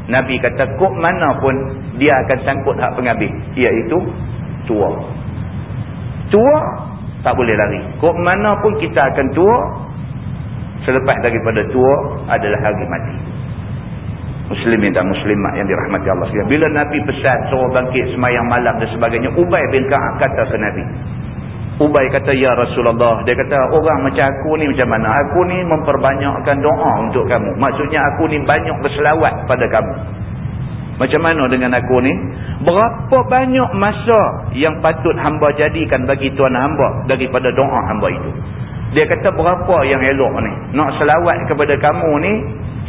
Nabi kata kok mana pun dia akan sangkut hak pengambil iaitu tua. Tua tak boleh lari. Kok mana pun kita akan tua selepas daripada tua adalah hari mati. Muslimin dan muslimat yang dirahmati Allah. Bila Nabi pesan suruh bangkit semayang malam dan sebagainya, Ubay bin Ka'ab kata ke Nabi, Ubay kata, Ya Rasulullah. Dia kata, orang macam aku ni macam mana? Aku ni memperbanyakkan doa untuk kamu. Maksudnya aku ni banyak berselawat pada kamu. Macam mana dengan aku ni? Berapa banyak masa yang patut hamba jadikan bagi tuan hamba daripada doa hamba itu? Dia kata berapa yang elok ni? Nak selawat kepada kamu ni,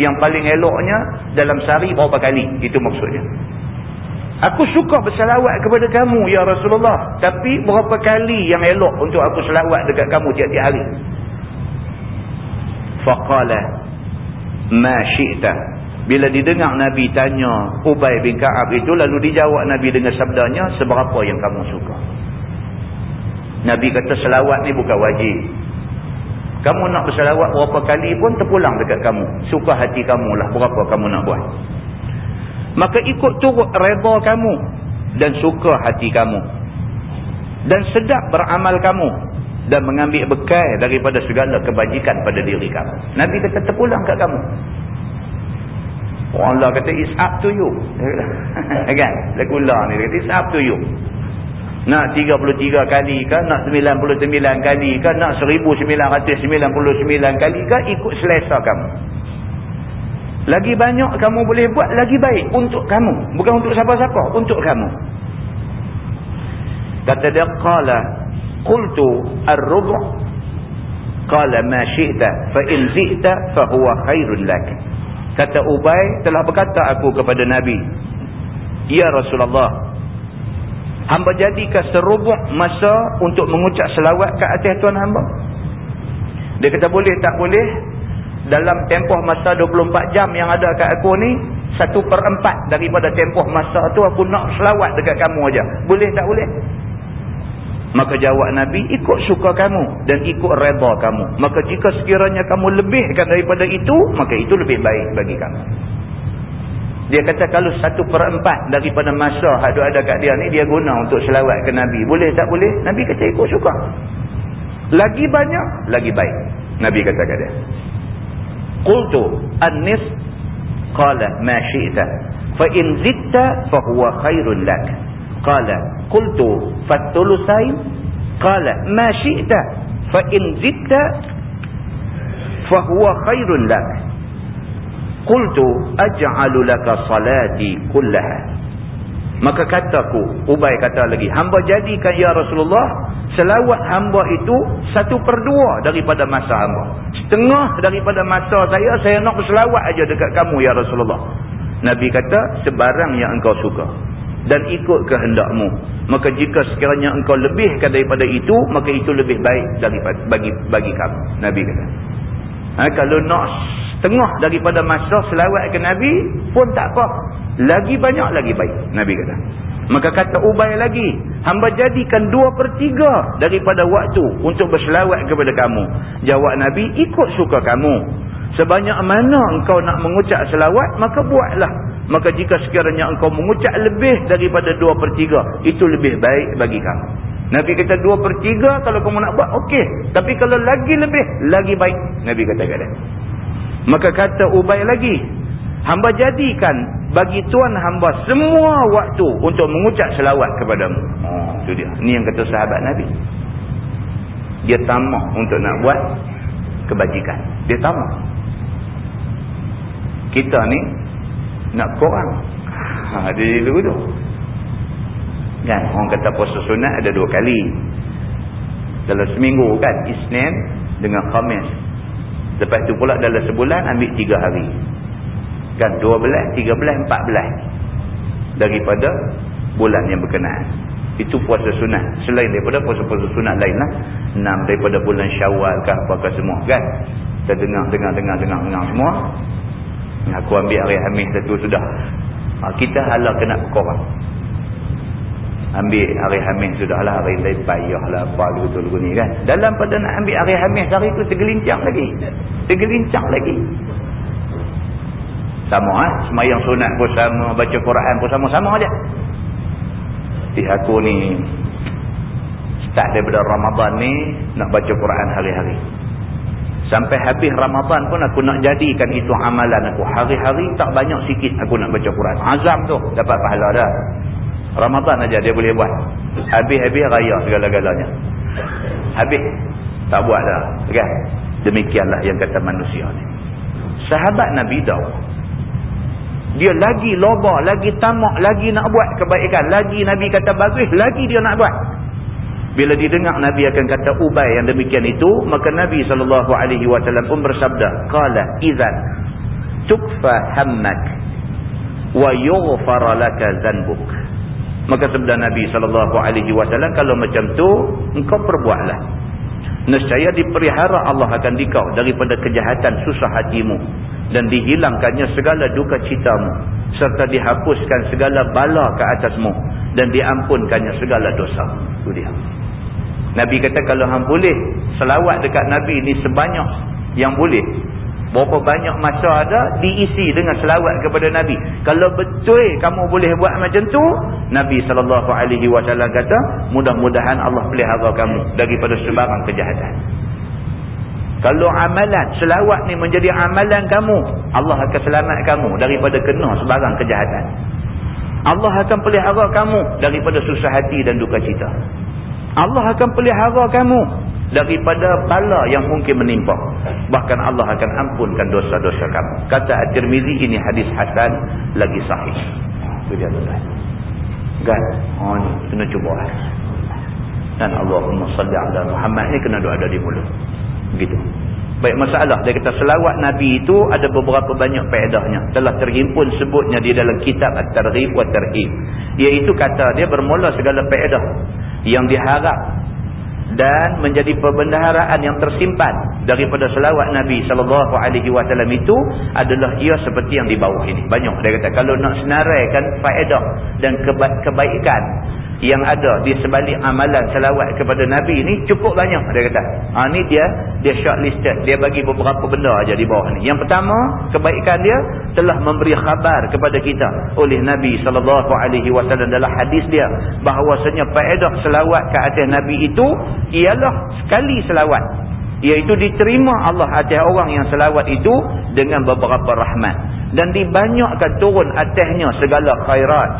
yang paling eloknya dalam sehari berapa kali? Itu maksudnya. Aku suka bersalawat kepada kamu ya Rasulullah. Tapi berapa kali yang elok untuk aku salawat dekat kamu tiap-tiap hari? Faqala ma syi'ta. Bila didengar Nabi tanya Ubay bin Ka'ab itu lalu dijawab Nabi dengan sabdanya seberapa yang kamu suka. Nabi kata salawat ni bukan wajib. Kamu nak bersalawat berapa kali pun terpulang dekat kamu. Suka hati kamu lah berapa kamu nak buat maka ikut turut reda kamu dan suka hati kamu dan sedap beramal kamu dan mengambil bekal daripada segala kebajikan pada diri kamu Nabi kata terpulang kat kamu Allah kata it's up to you kan lekulah ni kata it's up to you nak 33 kali ke nak 99 kali ke nak 1999 kali ke ikut selesa kamu lagi banyak kamu boleh buat, lagi baik untuk kamu. Bukan untuk siapa-siapa, untuk kamu. Kata dia, Qala, Qultu ar-rubu' Qala ma syi'ta, fa'in zi'ta, fahuwa khairun lak. Kata Ubay, telah berkata aku kepada Nabi, Ya Rasulullah, hamba jadikah serubuk masa untuk mengucap selawat ke atas Tuhan hamba? Dia kata boleh tak boleh? dalam tempoh masa 24 jam yang ada kat aku ni satu per empat daripada tempoh masa tu aku nak selawat dekat kamu aja. boleh tak boleh maka jawab Nabi ikut suka kamu dan ikut reda kamu. Maka jika sekiranya kamu lebihkan daripada itu maka itu lebih baik bagi kamu. Dia kata kalau satu per empat daripada masa ada ada kat dia ni dia guna untuk selawat ke Nabi. Boleh tak boleh? Nabi kata ikut suka. Lagi banyak lagi baik. Nabi kata kat dia. Qultu an-nis qala ma syi'ta. fa in zitta fa huwa khairul lak qala qultu fatulusain qala ma syi'ta fa in zitta fa huwa khairul lak qultu aj'alu laka salati kullaha Maka kataku, Ubay kata lagi, hamba jadikan ya Rasulullah, selawat hamba itu satu per dua daripada masa hamba. Setengah daripada masa saya, saya nak berselawat aja dekat kamu ya Rasulullah. Nabi kata, sebarang yang engkau suka. Dan ikut kehendakmu. Maka jika sekiranya engkau lebihkan daripada itu, maka itu lebih baik daripada bagi bagi kamu. Nabi kata. Ha, kalau nak setengah daripada masa selawat ke Nabi, pun tak apa. Lagi banyak lagi baik. Nabi kata. Maka kata Ubay lagi. Hamba jadikan dua per tiga daripada waktu untuk berselawat kepada kamu. Jawab Nabi, ikut suka kamu. Sebanyak mana engkau nak mengucap selawat, maka buatlah. Maka jika sekiranya engkau mengucap lebih daripada dua per tiga, itu lebih baik bagi kamu. Nabi kata dua per tiga, kalau kamu nak buat, okey. Tapi kalau lagi lebih, lagi baik. Nabi kata kata. Maka kata Ubay lagi, hamba jadikan bagi tuan hamba semua waktu untuk mengucap selawat kepadamu. Oh, itu dia. Ini yang kata sahabat Nabi. Dia tamak untuk nak buat kebajikan. Dia tamak. Kita ni nak korang. Ha, dia dulu tu. Kan? Orang kata puasa sunat ada dua kali. Dalam seminggu kan. Isnin dengan Khamis. Lepas tu pula dalam sebulan ambil tiga hari kan 12, 13, 14 daripada bulan yang berkenaan itu puasa sunat selain daripada puasa-puasa sunat lain lah 6 daripada bulan syawal ke apakah semua kan kita dengar dengar dengar dengar dengar semua aku ambil hari Hamis satu sudah. Ha, kita halau kena korang. Ambil hari Hamis sudahlah hari lain payahlah apa betul ni kan? Dalam pada nak ambil hari Hamis hari tu tergelincang lagi. Tergelincang lagi. Sama ah, semayang sunat pun sama, baca Quran pun sama-sama aja. Di aku ni start daripada Ramadan ni nak baca Quran hari-hari. Sampai habis Ramadan pun aku nak jadikan itu amalan aku. Hari-hari tak banyak sikit aku nak baca Quran. Azam tu dapat pahala dah. Ramadan aja dia boleh buat. Habis-habis raya segala-galanya. Habis tak buat dah. Kan? Demikianlah yang kata manusia ni. Sahabat Nabi Daud dia lagi loba, lagi tamak, lagi nak buat kebaikan. Lagi Nabi kata bagus, lagi dia nak buat. Bila didengar Nabi akan kata ubay yang demikian itu, maka Nabi SAW pun bersabda, Qala izan tukfa hammak wa yughfara laka zanbuk. Maka sabda Nabi SAW, kalau macam tu, engkau perbuatlah. Nescaya dipelihara Allah akan dikau daripada kejahatan susah hatimu dan dihilangkannya segala duka citamu serta dihapuskan segala bala ke atasmu dan diampunkannya segala dosa itu dia Nabi kata kalau hang boleh selawat dekat Nabi ni sebanyak yang boleh berapa banyak masa ada diisi dengan selawat kepada Nabi kalau betul kamu boleh buat macam tu Nabi SAW kata mudah-mudahan Allah pelihara kamu daripada sebarang kejahatan kalau amalan, selawat ni menjadi amalan kamu, Allah akan selamat kamu daripada kena sebarang kejahatan. Allah akan pelihara kamu daripada susah hati dan duka cita. Allah akan pelihara kamu daripada bala yang mungkin menimpa. Bahkan Allah akan ampunkan dosa-dosa kamu. Kata At-Tirmizi ini hadis hasan lagi sahih. Itu dia tuan. Kan? Oh ni, kena cuba. Dan Allahumma salli ala Muhammad ni kena doa dari mulut. Begitu. Baik masalah. Dia kata selawat Nabi itu ada beberapa banyak faedahnya. Telah terhimpun sebutnya di dalam kitab At-Targhib wa Tarhib. Iaitu kata dia bermula segala faedah yang diharap dan menjadi perbendaharaan yang tersimpan daripada selawat Nabi sallallahu alaihi wasallam itu adalah ia seperti yang di bawah ini. Banyak dia kata kalau nak senaraikan faedah dan kebaikan yang ada di sebalik amalan selawat kepada Nabi ni cukup banyak dia kata. Ha ni dia dia short listed. Dia bagi beberapa benda aja di bawah ni. Yang pertama, kebaikan dia telah memberi khabar kepada kita oleh Nabi sallallahu alaihi wasallam dalam hadis dia bahawasanya faedah selawat ke atas Nabi itu ialah sekali selawat iaitu diterima Allah atas orang yang selawat itu dengan beberapa rahmat dan dibanyakkan turun atasnya segala khairat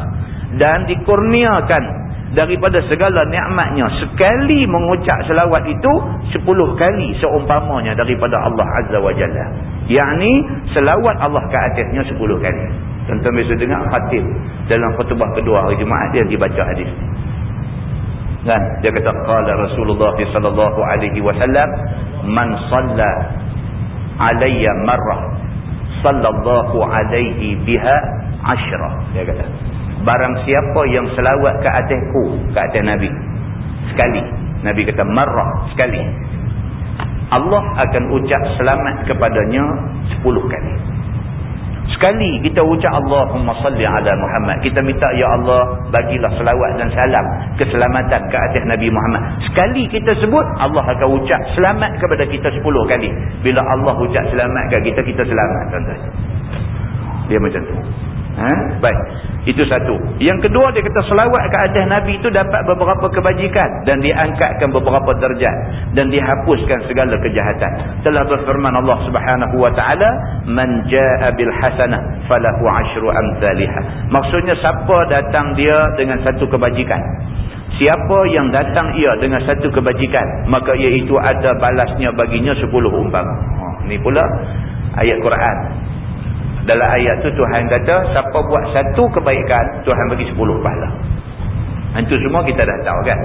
dan dikurniakan daripada segala nikmatnya. Sekali mengucap selawat itu sepuluh kali seumpamanya daripada Allah Azza wa Jalla. Yakni selawat Allah ke atasnya sepuluh kali. Tuan-tuan biasa dengar khatib dalam khutbah kedua hari Jumaat dia dibaca hadis. Kan? Dia kata qala Rasulullah sallallahu alaihi wasallam man salla alayya marrah sallallahu alaihi biha ashrah dia kata barang siapa yang selawat ke atasku ke atas Nabi. Sekali. Nabi kata marrah sekali. Allah akan ucap selamat kepadanya sepuluh kali. Sekali kita ucap Allahumma salli ala Muhammad. Kita minta ya Allah bagilah selawat dan salam keselamatan ke atas Nabi Muhammad. Sekali kita sebut Allah akan ucap selamat kepada kita sepuluh kali. Bila Allah ucap selamat ke kita kita selamat tuan-tuan. Dia macam tu. Ha? Baik. Itu satu. Yang kedua dia kata selawat ke atas Nabi itu dapat beberapa kebajikan. Dan diangkatkan beberapa derjat. Dan dihapuskan segala kejahatan. Telah berfirman Allah subhanahu wa ta'ala. Man ja'a bil hasanah falahu ashru amthaliha. Maksudnya siapa datang dia dengan satu kebajikan. Siapa yang datang ia dengan satu kebajikan. Maka iaitu ada balasnya baginya sepuluh umpam. Ha, ini pula ayat Quran dalam ayat tu Tuhan kata siapa buat satu kebaikan Tuhan bagi sepuluh pahala. Itu semua kita dah tahu kan?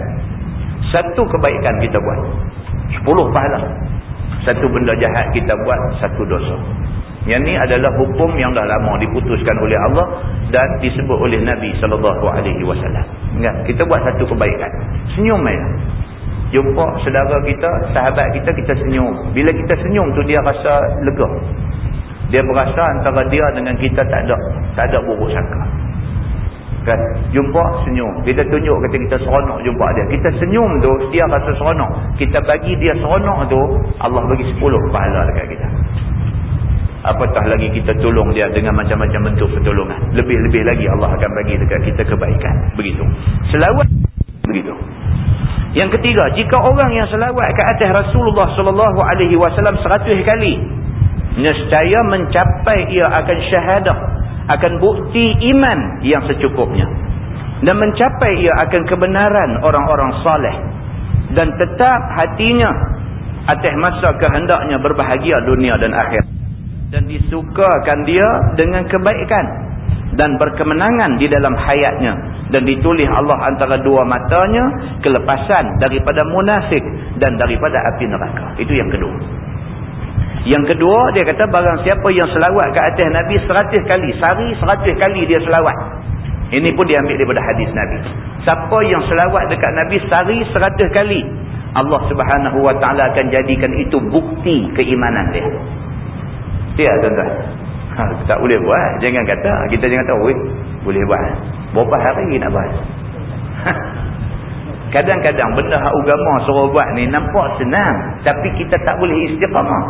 Satu kebaikan kita buat sepuluh pahala. Satu benda jahat kita buat satu dosa. Yang ni adalah hukum yang dah lama diputuskan oleh Allah dan disebut oleh Nabi SAW kan? kita buat satu kebaikan. Senyum aja jumpa saudara kita sahabat kita kita senyum. Bila kita senyum tu dia rasa lega dia berasa antara dia dengan kita tak ada tak ada buruk sangka. Kan? Jumpa senyum. Kita tunjuk kata kita seronok jumpa dia. Kita senyum tu dia rasa seronok. Kita bagi dia seronok tu Allah bagi 10 pahala dekat kita. Apatah lagi kita tolong dia dengan macam-macam bentuk pertolongan? Lebih-lebih lagi Allah akan bagi dekat kita kebaikan. Begitu. Selawat begitu. Yang ketiga jika orang yang selawat ke atas Rasulullah sallallahu alaihi wasallam 100 kali nescaya mencapai ia akan syahadah akan bukti iman yang secukupnya. Dan mencapai ia akan kebenaran orang-orang saleh. Dan tetap hatinya atas masa kehendaknya berbahagia dunia dan akhir dan disukakan dia dengan kebaikan dan berkemenangan di dalam hayatnya. Dan ditulis Allah antara dua matanya kelepasan daripada munafik dan daripada api neraka. Itu yang kedua yang kedua, dia kata barang siapa yang selawat ke atas Nabi seratus kali. Sehari seratus kali dia selawat. Ini pun diambil daripada hadis Nabi. Siapa yang selawat dekat Nabi sehari seratus kali. Allah subhanahu wa ta'ala akan jadikan itu bukti keimanan dia. Ya tuan-tuan. Ha, tak boleh buat. Jangan kata. Kita jangan tahu. Boleh buat. Berapa hari nak buat? Kadang-kadang benda hak agama suruh buat ni nampak senang. Tapi kita tak boleh istiqamah.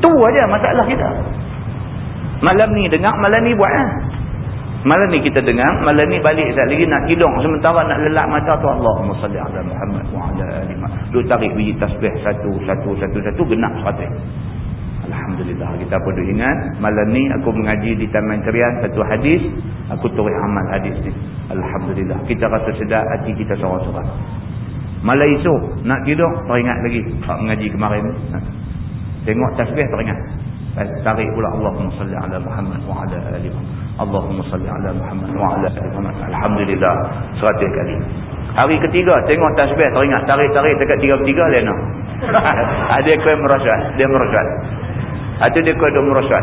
Tu aja masalah kita. Malam ni dengar, malam ni buat lah. Malam ni kita dengar, malam ni balik sekali lagi nak hidung. Sementara nak lelak mata tu Allahumma salli ala Muhammad wa ala ali Muhammad. Lu tarik biji tasbih satu, satu, satu, satu, genap seratus. Alhamdulillah. Kita perlu ingat, malam ni aku mengaji di Taman Cerian satu hadis. Aku tulis amal hadis ni. Alhamdulillah. Kita rasa sedar hati kita sorang-sorang. Malam esok, nak tidur, teringat lagi. Pak mengaji kemarin. Tengok tasbih teringat. Tarik pula Allahumma salli ala Muhammad wa ala ali Muhammad. Allahumma salli ala Muhammad wa ala ali Muhammad. Alhamdulillah. Seratus kali. Hari ketiga tengok tasbih teringat. Tarik-tarik dekat tiga-tiga lena. Ada kau yang merosot. Dia merosot. Atau dia kau yang merosot.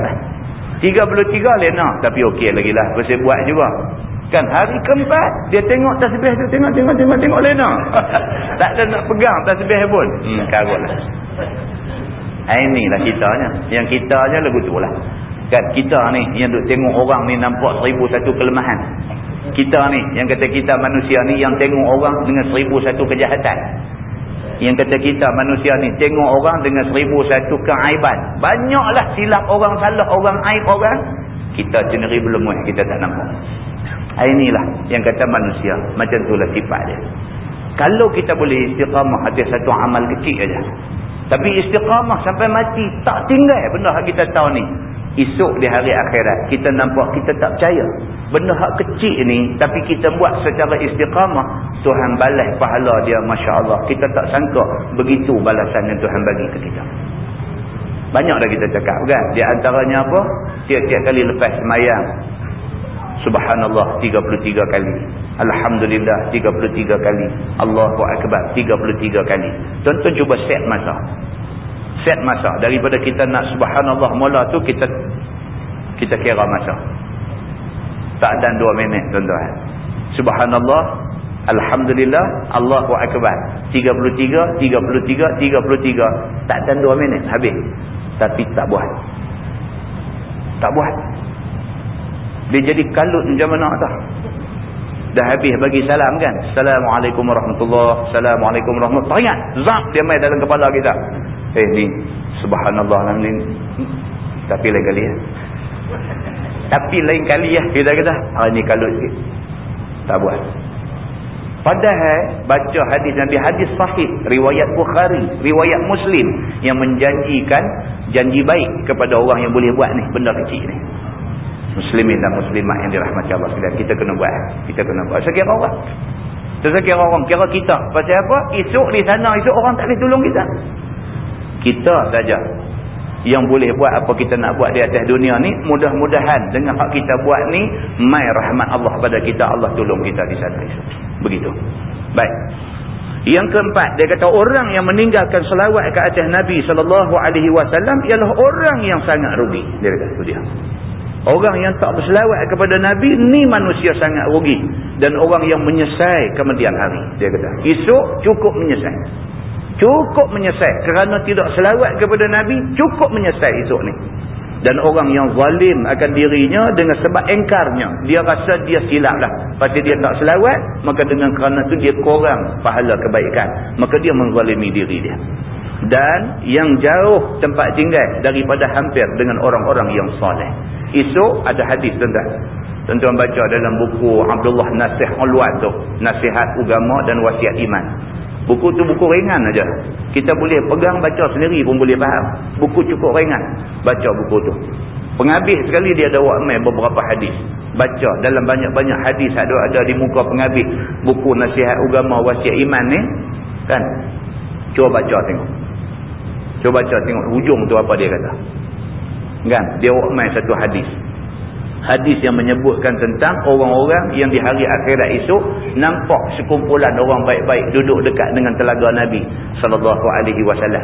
Tiga puluh tiga lena. Tapi okey lagi lah. Pasal buat juga. Kan hari keempat dia tengok tasbih tu tengok tengok tengok tengok lena. tak ada nak pegang tasbih pun. Hmm karutlah. Ha, inilah kitanya. Yang kita aja lagu tu lah. Kan kita ni yang duk tengok orang ni nampak seribu satu kelemahan. Kita ni yang kata kita manusia ni yang tengok orang dengan seribu satu kejahatan. Yang kata kita manusia ni tengok orang dengan seribu satu keaiban. Banyaklah silap orang salah orang aib orang. Kita sendiri belum muat kita tak nampak. Ha, inilah yang kata manusia. Macam itulah sifat dia. Kalau kita boleh istiqamah atas satu amal kecil aja. Tapi istiqamah sampai mati tak tinggal benda yang kita tahu ni. esok di hari akhirat kita nampak kita tak percaya. Benda hak kecil ni tapi kita buat secara istiqamah Tuhan balas pahala dia Masya Allah kita tak sangka begitu balasan yang Tuhan bagi ke kita. Banyak dah kita cakap kan? Di antaranya apa? Tiap-tiap kali lepas semayang Subhanallah 33 kali. Alhamdulillah 33 kali. Allahu Akbar 33 kali. Tuan-tuan cuba set masa. Set masa. Daripada kita nak Subhanallah mula tu kita kita kira masa. Tak ada dua minit tuan-tuan. Subhanallah alhamdulillah Allahu akbar. 33 33 33 tak ada dua minit habis. Tapi tak buat. Tak buat dia jadi kalut macam mana tak? Dah habis bagi salam kan? Assalamualaikum warahmatullahi Assalamualaikum warahmatullahi ingat zap dia main dalam kepala kita. Eh ni subhanallah ni tapi lain kali ya. Tapi lain kali ya kita kata ah ni kalau sikit. Tak buat. Padahal baca hadis Nabi hadis sahih riwayat Bukhari riwayat Muslim yang menjanjikan janji baik kepada orang yang boleh buat ni benda kecil ni muslimin dan muslimat yang dirahmati Allah sekalian. Kita kena buat kita kena buat. Sekira orang sekira orang kira kita. Pasal apa? Esok di sana esok orang tak boleh tolong kita. Kita saja yang boleh buat apa kita nak buat di atas dunia ni mudah-mudahan dengan hak kita buat ni mai rahmat Allah pada kita Allah tolong kita di sana begitu. Baik. Yang keempat dia kata orang yang meninggalkan selawat ke atas Nabi sallallahu alaihi wasallam ialah orang yang sangat rugi. Dia kata itu dia orang yang tak berselawat kepada Nabi ni manusia sangat rugi. Dan orang yang menyesal kemudian hari dia kata esok cukup menyesal. Cukup menyesal. Kerana tidak selawat kepada Nabi cukup menyesal esok ni. Dan orang yang zalim akan dirinya dengan sebab engkarnya. Dia rasa dia silap lah. Pasal dia tak selawat maka dengan kerana tu dia kurang pahala kebaikan. Maka dia menzalimi diri dia dan yang jauh tempat tinggal daripada hampir dengan orang-orang yang soleh esok ada hadis tuan-tuan tuan-tuan baca dalam buku Abdullah Nasih Ulwan tu nasihat agama dan wasiat iman Buku tu buku ringan aja. Kita boleh pegang baca sendiri pun boleh faham. Buku cukup ringan. Baca buku tu. Penghabis sekali dia ada wakmai beberapa hadis. Baca dalam banyak-banyak hadis ada ada di muka penghabis. Buku nasihat agama wasiat iman ni. Kan? Cuba baca tengok. Cuba baca tengok hujung tu apa dia kata. Kan? Dia wakmai satu hadis hadis yang menyebutkan tentang orang-orang yang di hari akhirat esok nampak sekumpulan orang baik-baik duduk dekat dengan telaga Nabi sallallahu alaihi wasallam.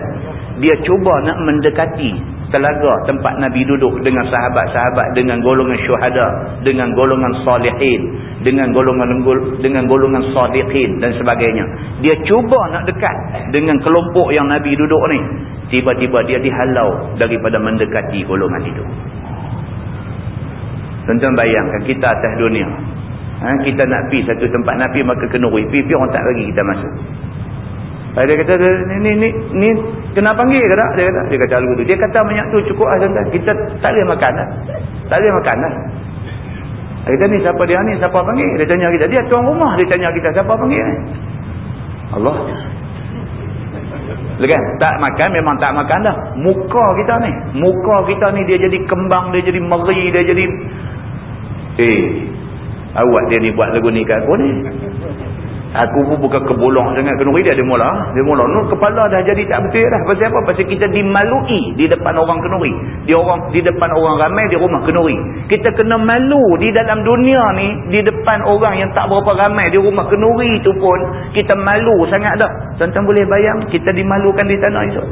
Dia cuba nak mendekati telaga tempat Nabi duduk dengan sahabat-sahabat dengan golongan syuhada, dengan golongan salihin, dengan golongan dengan golongan sadiqin dan sebagainya. Dia cuba nak dekat dengan kelompok yang Nabi duduk ni. Tiba-tiba dia dihalau daripada mendekati golongan itu. Tuan-tuan bayangkan kita atas dunia. Ha, kita nak pi satu tempat nak pi maka kenuri. Pi-pi orang tak bagi kita masuk. Dia kata ni ni ni, ni kena panggil ke tak? Dia kata dia kata lagu tu. Dia kata banyak tu cukup ah tuan Kita tak boleh makan dah. Tak boleh makan dah. Kata ni siapa dia ni? Siapa panggil? Dia tanya kita. Dia tuan rumah dia tanya kita siapa panggil ni? Allah. Kan? Tak makan memang tak makan dah. Muka kita ni. Muka kita ni dia jadi kembang, dia jadi meri, dia jadi Eh, awak dia ni buat lagu ni kat aku ni. Aku pun bukan kebolong dengan kenuri dia. Dia mula. Dia mula. Nur kepala dah jadi tak betul dah. Pasal apa? Pasal kita dimalui di depan orang kenuri. Di orang di depan orang ramai di rumah kenuri. Kita kena malu di dalam dunia ni. Di depan orang yang tak berapa ramai di rumah kenuri tu pun. Kita malu sangat dah. Tuan-tuan boleh bayang. Kita dimalukan di tanah itu.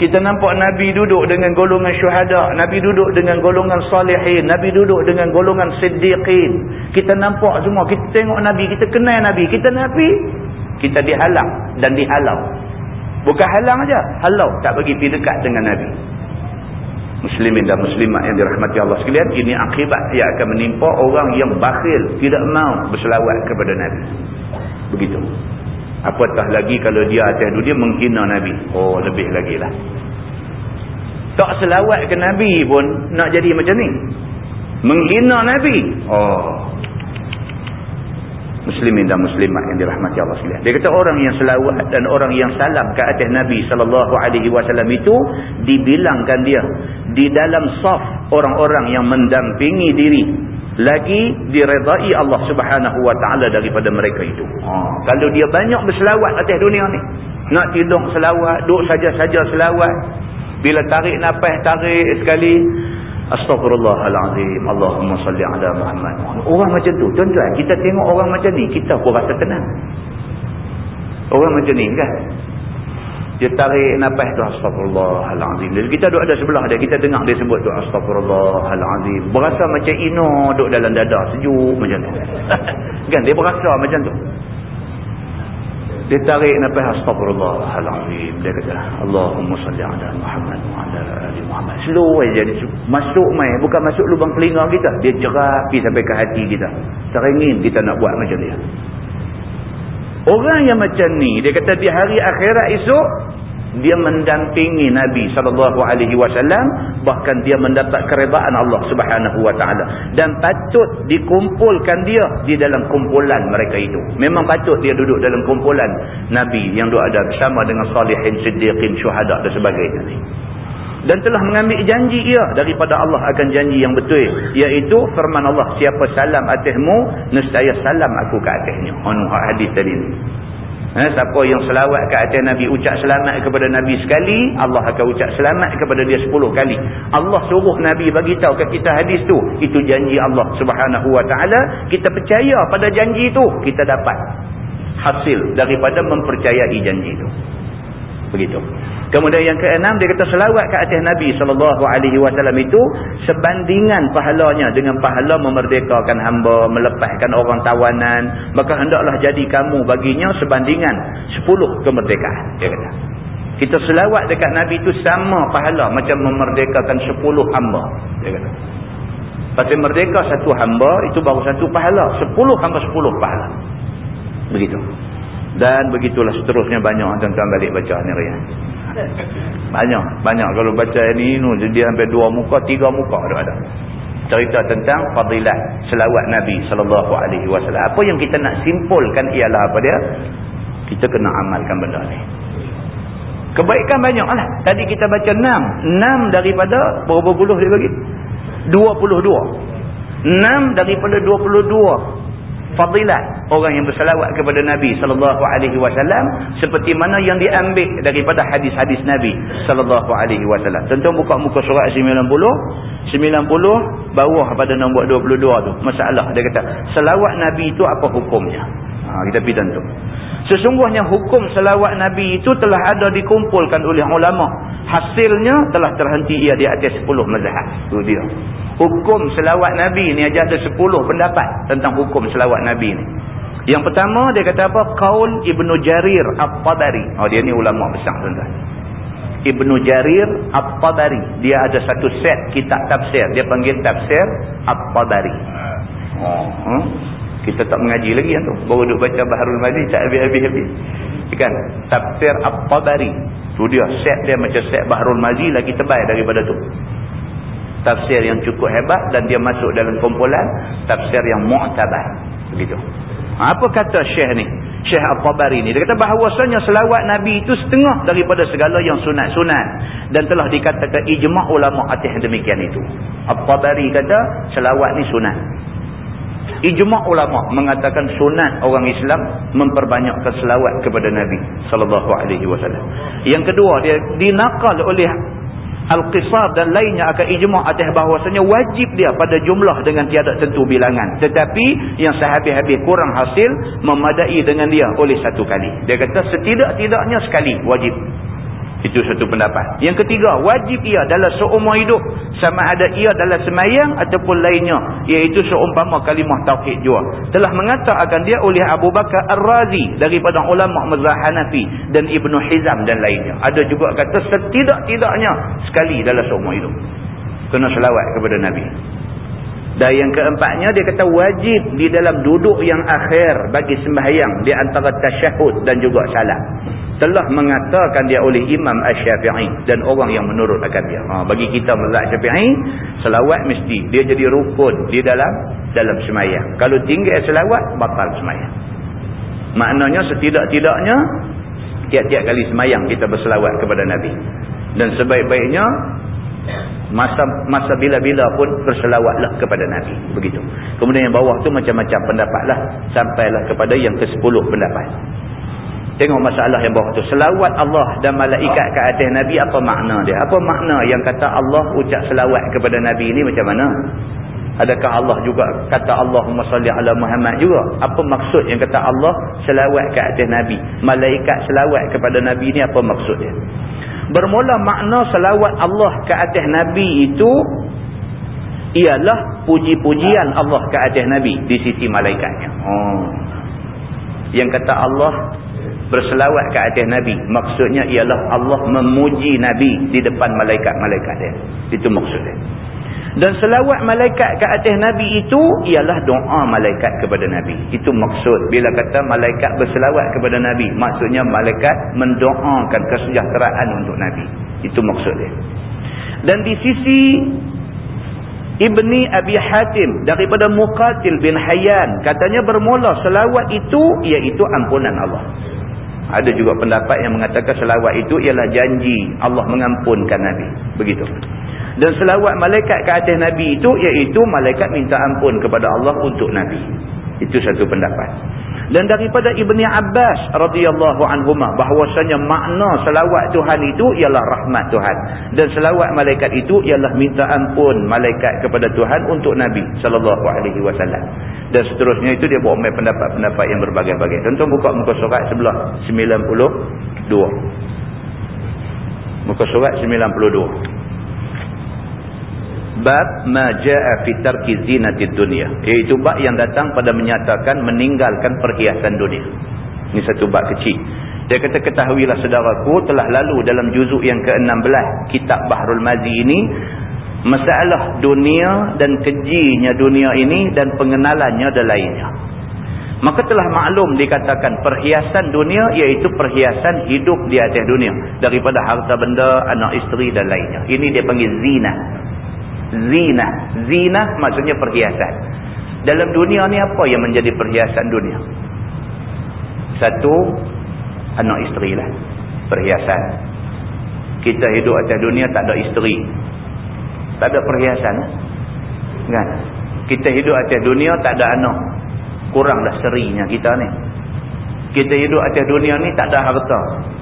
Kita nampak Nabi duduk dengan golongan syuhada. Nabi duduk dengan golongan salihin. Nabi duduk dengan golongan siddiqin. Kita nampak semua. Kita tengok Nabi. Kita kenal Nabi. Kita Nabi. Kita dihalang dan dihalau. Bukan halang aja, Halau. Tak bagi pergi dekat dengan Nabi. Muslimin dan muslimat yang dirahmati Allah sekalian. Ini akibat yang akan menimpa orang yang bakhil. Tidak mau berselawat kepada Nabi. Begitu. Apatah lagi kalau dia atas dunia menghina Nabi. Oh, lebih lagi lah. Tak selawat ke Nabi pun nak jadi macam ni. Menghina Nabi. Oh. muslimin dan muslimat yang dirahmati Allah sekalian. Dia kata orang yang selawat dan orang yang salam ke atas Nabi wasallam itu dibilangkan dia di dalam saf orang-orang yang mendampingi diri lagi diredai Allah Subhanahu wa taala daripada mereka itu. Ha, kalau dia banyak berselawat atas dunia ni, nak tidur selawat, duduk saja-saja selawat, bila tarik nafas tarik sekali Astaghfirullahalazim. Allahumma salli ala Muhammad. Orang macam tu. Tuan-tuan, kita tengok orang macam ni, kita pun rasa tenang. Orang macam ni kan? Dia tarik nafas tu Astaghfirullahalazim. Jadi kita duduk ada sebelah dia, kita dengar dia sebut tu Astaghfirullahalazim. Berasa macam ino duduk dalam dada sejuk macam tu. kan? Dia berasa macam tu. Dia tarik nafas astagfirullahalazim. Dia kata, Allahumma salli ala Muhammad wa ala ali Muhammad. Slow aja dia masuk mai, bukan masuk lubang telinga kita. Dia jerapi sampai ke hati kita. Teringin kita nak buat macam dia. Orang yang macam ni, dia kata di hari akhirat esok, dia mendampingi Nabi SAW bahkan dia mendapat keredaan Allah Taala. Dan patut dikumpulkan dia di dalam kumpulan mereka itu. Memang patut dia duduk dalam kumpulan Nabi yang ada bersama dengan salihin siddiqin syuhada dan sebagainya dan telah mengambil janji ia daripada Allah akan janji yang betul iaitu firman Allah siapa salam atasmu nescaya salam aku ke atasnya. Anu hadis tadi ni. Eh, siapa yang selawat ke atas Nabi ucap selamat kepada Nabi sekali Allah akan ucap selamat kepada dia sepuluh kali. Allah suruh Nabi bagi tahu ke kita hadis tu. Itu janji Allah subhanahu wa ta'ala. Kita percaya pada janji itu kita dapat hasil daripada mempercayai janji itu begitu Kemudian yang keenam dia kata selawat ke atas Nabi SAW itu sebandingan pahalanya dengan pahala memerdekakan hamba, melepaskan orang tawanan. Maka hendaklah jadi kamu baginya sebandingan sepuluh kemerdekaan. Dia kata. Kita selawat dekat Nabi itu sama pahala macam memerdekakan sepuluh hamba. Dia kata. Pasal merdeka satu hamba itu baru satu pahala. Sepuluh hamba sepuluh pahala. Begitu. Dan begitulah seterusnya banyak tuan-tuan balik baca ni Raya. Banyak. Banyak kalau baca ini dia sampai dua muka, tiga muka ada. Cerita tentang fadilah selawat Nabi SAW. Apa yang kita nak simpulkan ialah apa dia? Kita kena amalkan benda ni. Kebaikan banyak lah. Tadi kita baca enam. Enam daripada berapa puluh dia bagi? Dua puluh dua. Enam daripada dua puluh dua fadilah orang yang bersalawat kepada Nabi sallallahu alaihi wasallam seperti mana yang diambil daripada hadis-hadis Nabi sallallahu alaihi wasallam. Tentu buka muka surat 90 90 bawah pada nombor 22 tu. Masalah dia kata, selawat Nabi itu apa hukumnya? Ha, kita pergi tentu. Sesungguhnya hukum selawat Nabi itu telah ada dikumpulkan oleh ulama. Hasilnya telah terhenti ia di atas 10 mazhab. Itu dia hukum selawat Nabi ni aja ada 10 pendapat tentang hukum selawat Nabi ni. Yang pertama dia kata apa? Qaul Ibnu Jarir At-Tabari. Oh dia ni ulama besar tuan-tuan. Ibnu Jarir At-Tabari. Dia ada satu set kitab tafsir. Dia panggil tafsir At-Tabari. Oh, hmm? Kita tak mengaji lagi yang tu. Baru duk baca Baharul Madi tak habis-habis habis. Kan? Tafsir At-Tabari. Tu dia set dia macam set Baharul Mazi lagi tebal daripada tu tafsir yang cukup hebat dan dia masuk dalam kumpulan tafsir yang mu'tabar begitu apa kata syekh ni? Syekh Al-Qabari ni. Dia kata bahawasanya selawat Nabi itu setengah daripada segala yang sunat-sunat. Dan telah dikatakan ijma' ulama atas demikian itu. Al-Qabari kata selawat ni sunat. Ijma' ulama mengatakan sunat orang Islam memperbanyakkan selawat kepada Nabi wasallam. Yang kedua dia dinakal oleh Al-Qisar dan lainnya akan ijma' atas bahawasanya wajib dia pada jumlah dengan tiada tentu bilangan. Tetapi yang sehabis-habis kurang hasil memadai dengan dia oleh satu kali. Dia kata setidak-tidaknya sekali wajib. Itu satu pendapat. Yang ketiga, wajib ia dalam seumur hidup. Sama ada ia dalam semayang ataupun lainnya. Iaitu seumpama kalimah tauhid jua. Telah mengatakan dia oleh Abu Bakar Ar-Razi. Daripada ulama mazhab Hanafi. Dan Ibn Hizam dan lainnya. Ada juga kata setidak-tidaknya sekali dalam seumur hidup. Kena selawat kepada Nabi. Dan yang keempatnya dia kata wajib di dalam duduk yang akhir bagi sembahyang. Di antara tasyahud dan juga salam. telah mengatakan dia oleh Imam Ash-Syafi'i dan orang yang menurut akan dia. Ha, bagi kita mazhab Syafi'i, selawat mesti dia jadi rukun di dalam dalam semayang. Kalau tinggal selawat, batal semayang. Maknanya setidak-tidaknya tiap-tiap kali semayang kita berselawat kepada Nabi. Dan sebaik-baiknya masa masa bila-bila pun berselawatlah kepada Nabi. Begitu. Kemudian yang bawah tu macam-macam pendapatlah sampailah kepada yang ke-10 pendapat. Tengok masalah yang bawah tu. Selawat Allah dan malaikat ke atas Nabi apa makna dia? Apa makna yang kata Allah ucap selawat kepada Nabi ini macam mana? Adakah Allah juga kata Allahumma salli ala Muhammad juga? Apa maksud yang kata Allah selawat ke atas Nabi? Malaikat selawat kepada Nabi ini apa maksud dia? Bermula makna selawat Allah ke atas Nabi itu ialah puji-pujian Allah ke atas Nabi di sisi malaikatnya. Oh. Yang kata Allah berselawat ke atas Nabi. Maksudnya ialah Allah memuji Nabi di depan malaikat-malaikat dia. Itu maksudnya. Dan selawat malaikat ke atas Nabi itu ialah doa malaikat kepada Nabi. Itu maksud. Bila kata malaikat berselawat kepada Nabi. Maksudnya malaikat mendoakan kesejahteraan untuk Nabi. Itu maksudnya. Dan di sisi Ibni Abi Hatim daripada Muqatil bin Hayyan. Katanya bermula selawat itu iaitu ampunan Allah. Ada juga pendapat yang mengatakan selawat itu ialah janji Allah mengampunkan Nabi. Begitu. Dan selawat malaikat ke atas Nabi itu iaitu malaikat minta ampun kepada Allah untuk Nabi. Itu satu pendapat. Dan daripada Ibni Abbas radhiyallahu anhuma bahwasanya makna selawat Tuhan itu ialah rahmat Tuhan dan selawat malaikat itu ialah minta ampun malaikat kepada Tuhan untuk Nabi sallallahu alaihi wasallam. Dan seterusnya itu dia buat pendapat-pendapat yang berbagai-bagai. Tentu buka muka surat sebelah 92. Muka surat 92 bab ma jaa fi tarki zinatid dunya iaitu bab yang datang pada menyatakan meninggalkan perhiasan dunia. Ini satu bab kecil. Dia kata ketahuilah saudaraku telah lalu dalam juzuk yang ke-16 kitab Bahrul Mazi ini masalah dunia dan kejinya dunia ini dan pengenalannya dan lainnya. Maka telah maklum dikatakan perhiasan dunia iaitu perhiasan hidup di atas dunia daripada harta benda, anak isteri dan lainnya. Ini dia panggil zina zina. Zina maksudnya perhiasan. Dalam dunia ni apa yang menjadi perhiasan dunia? Satu, anak isteri lah. Perhiasan. Kita hidup atas dunia tak ada isteri. Tak ada perhiasan. Kan? Kita hidup atas dunia tak ada anak. Kuranglah serinya kita ni. Kita hidup atas dunia ni tak ada harta.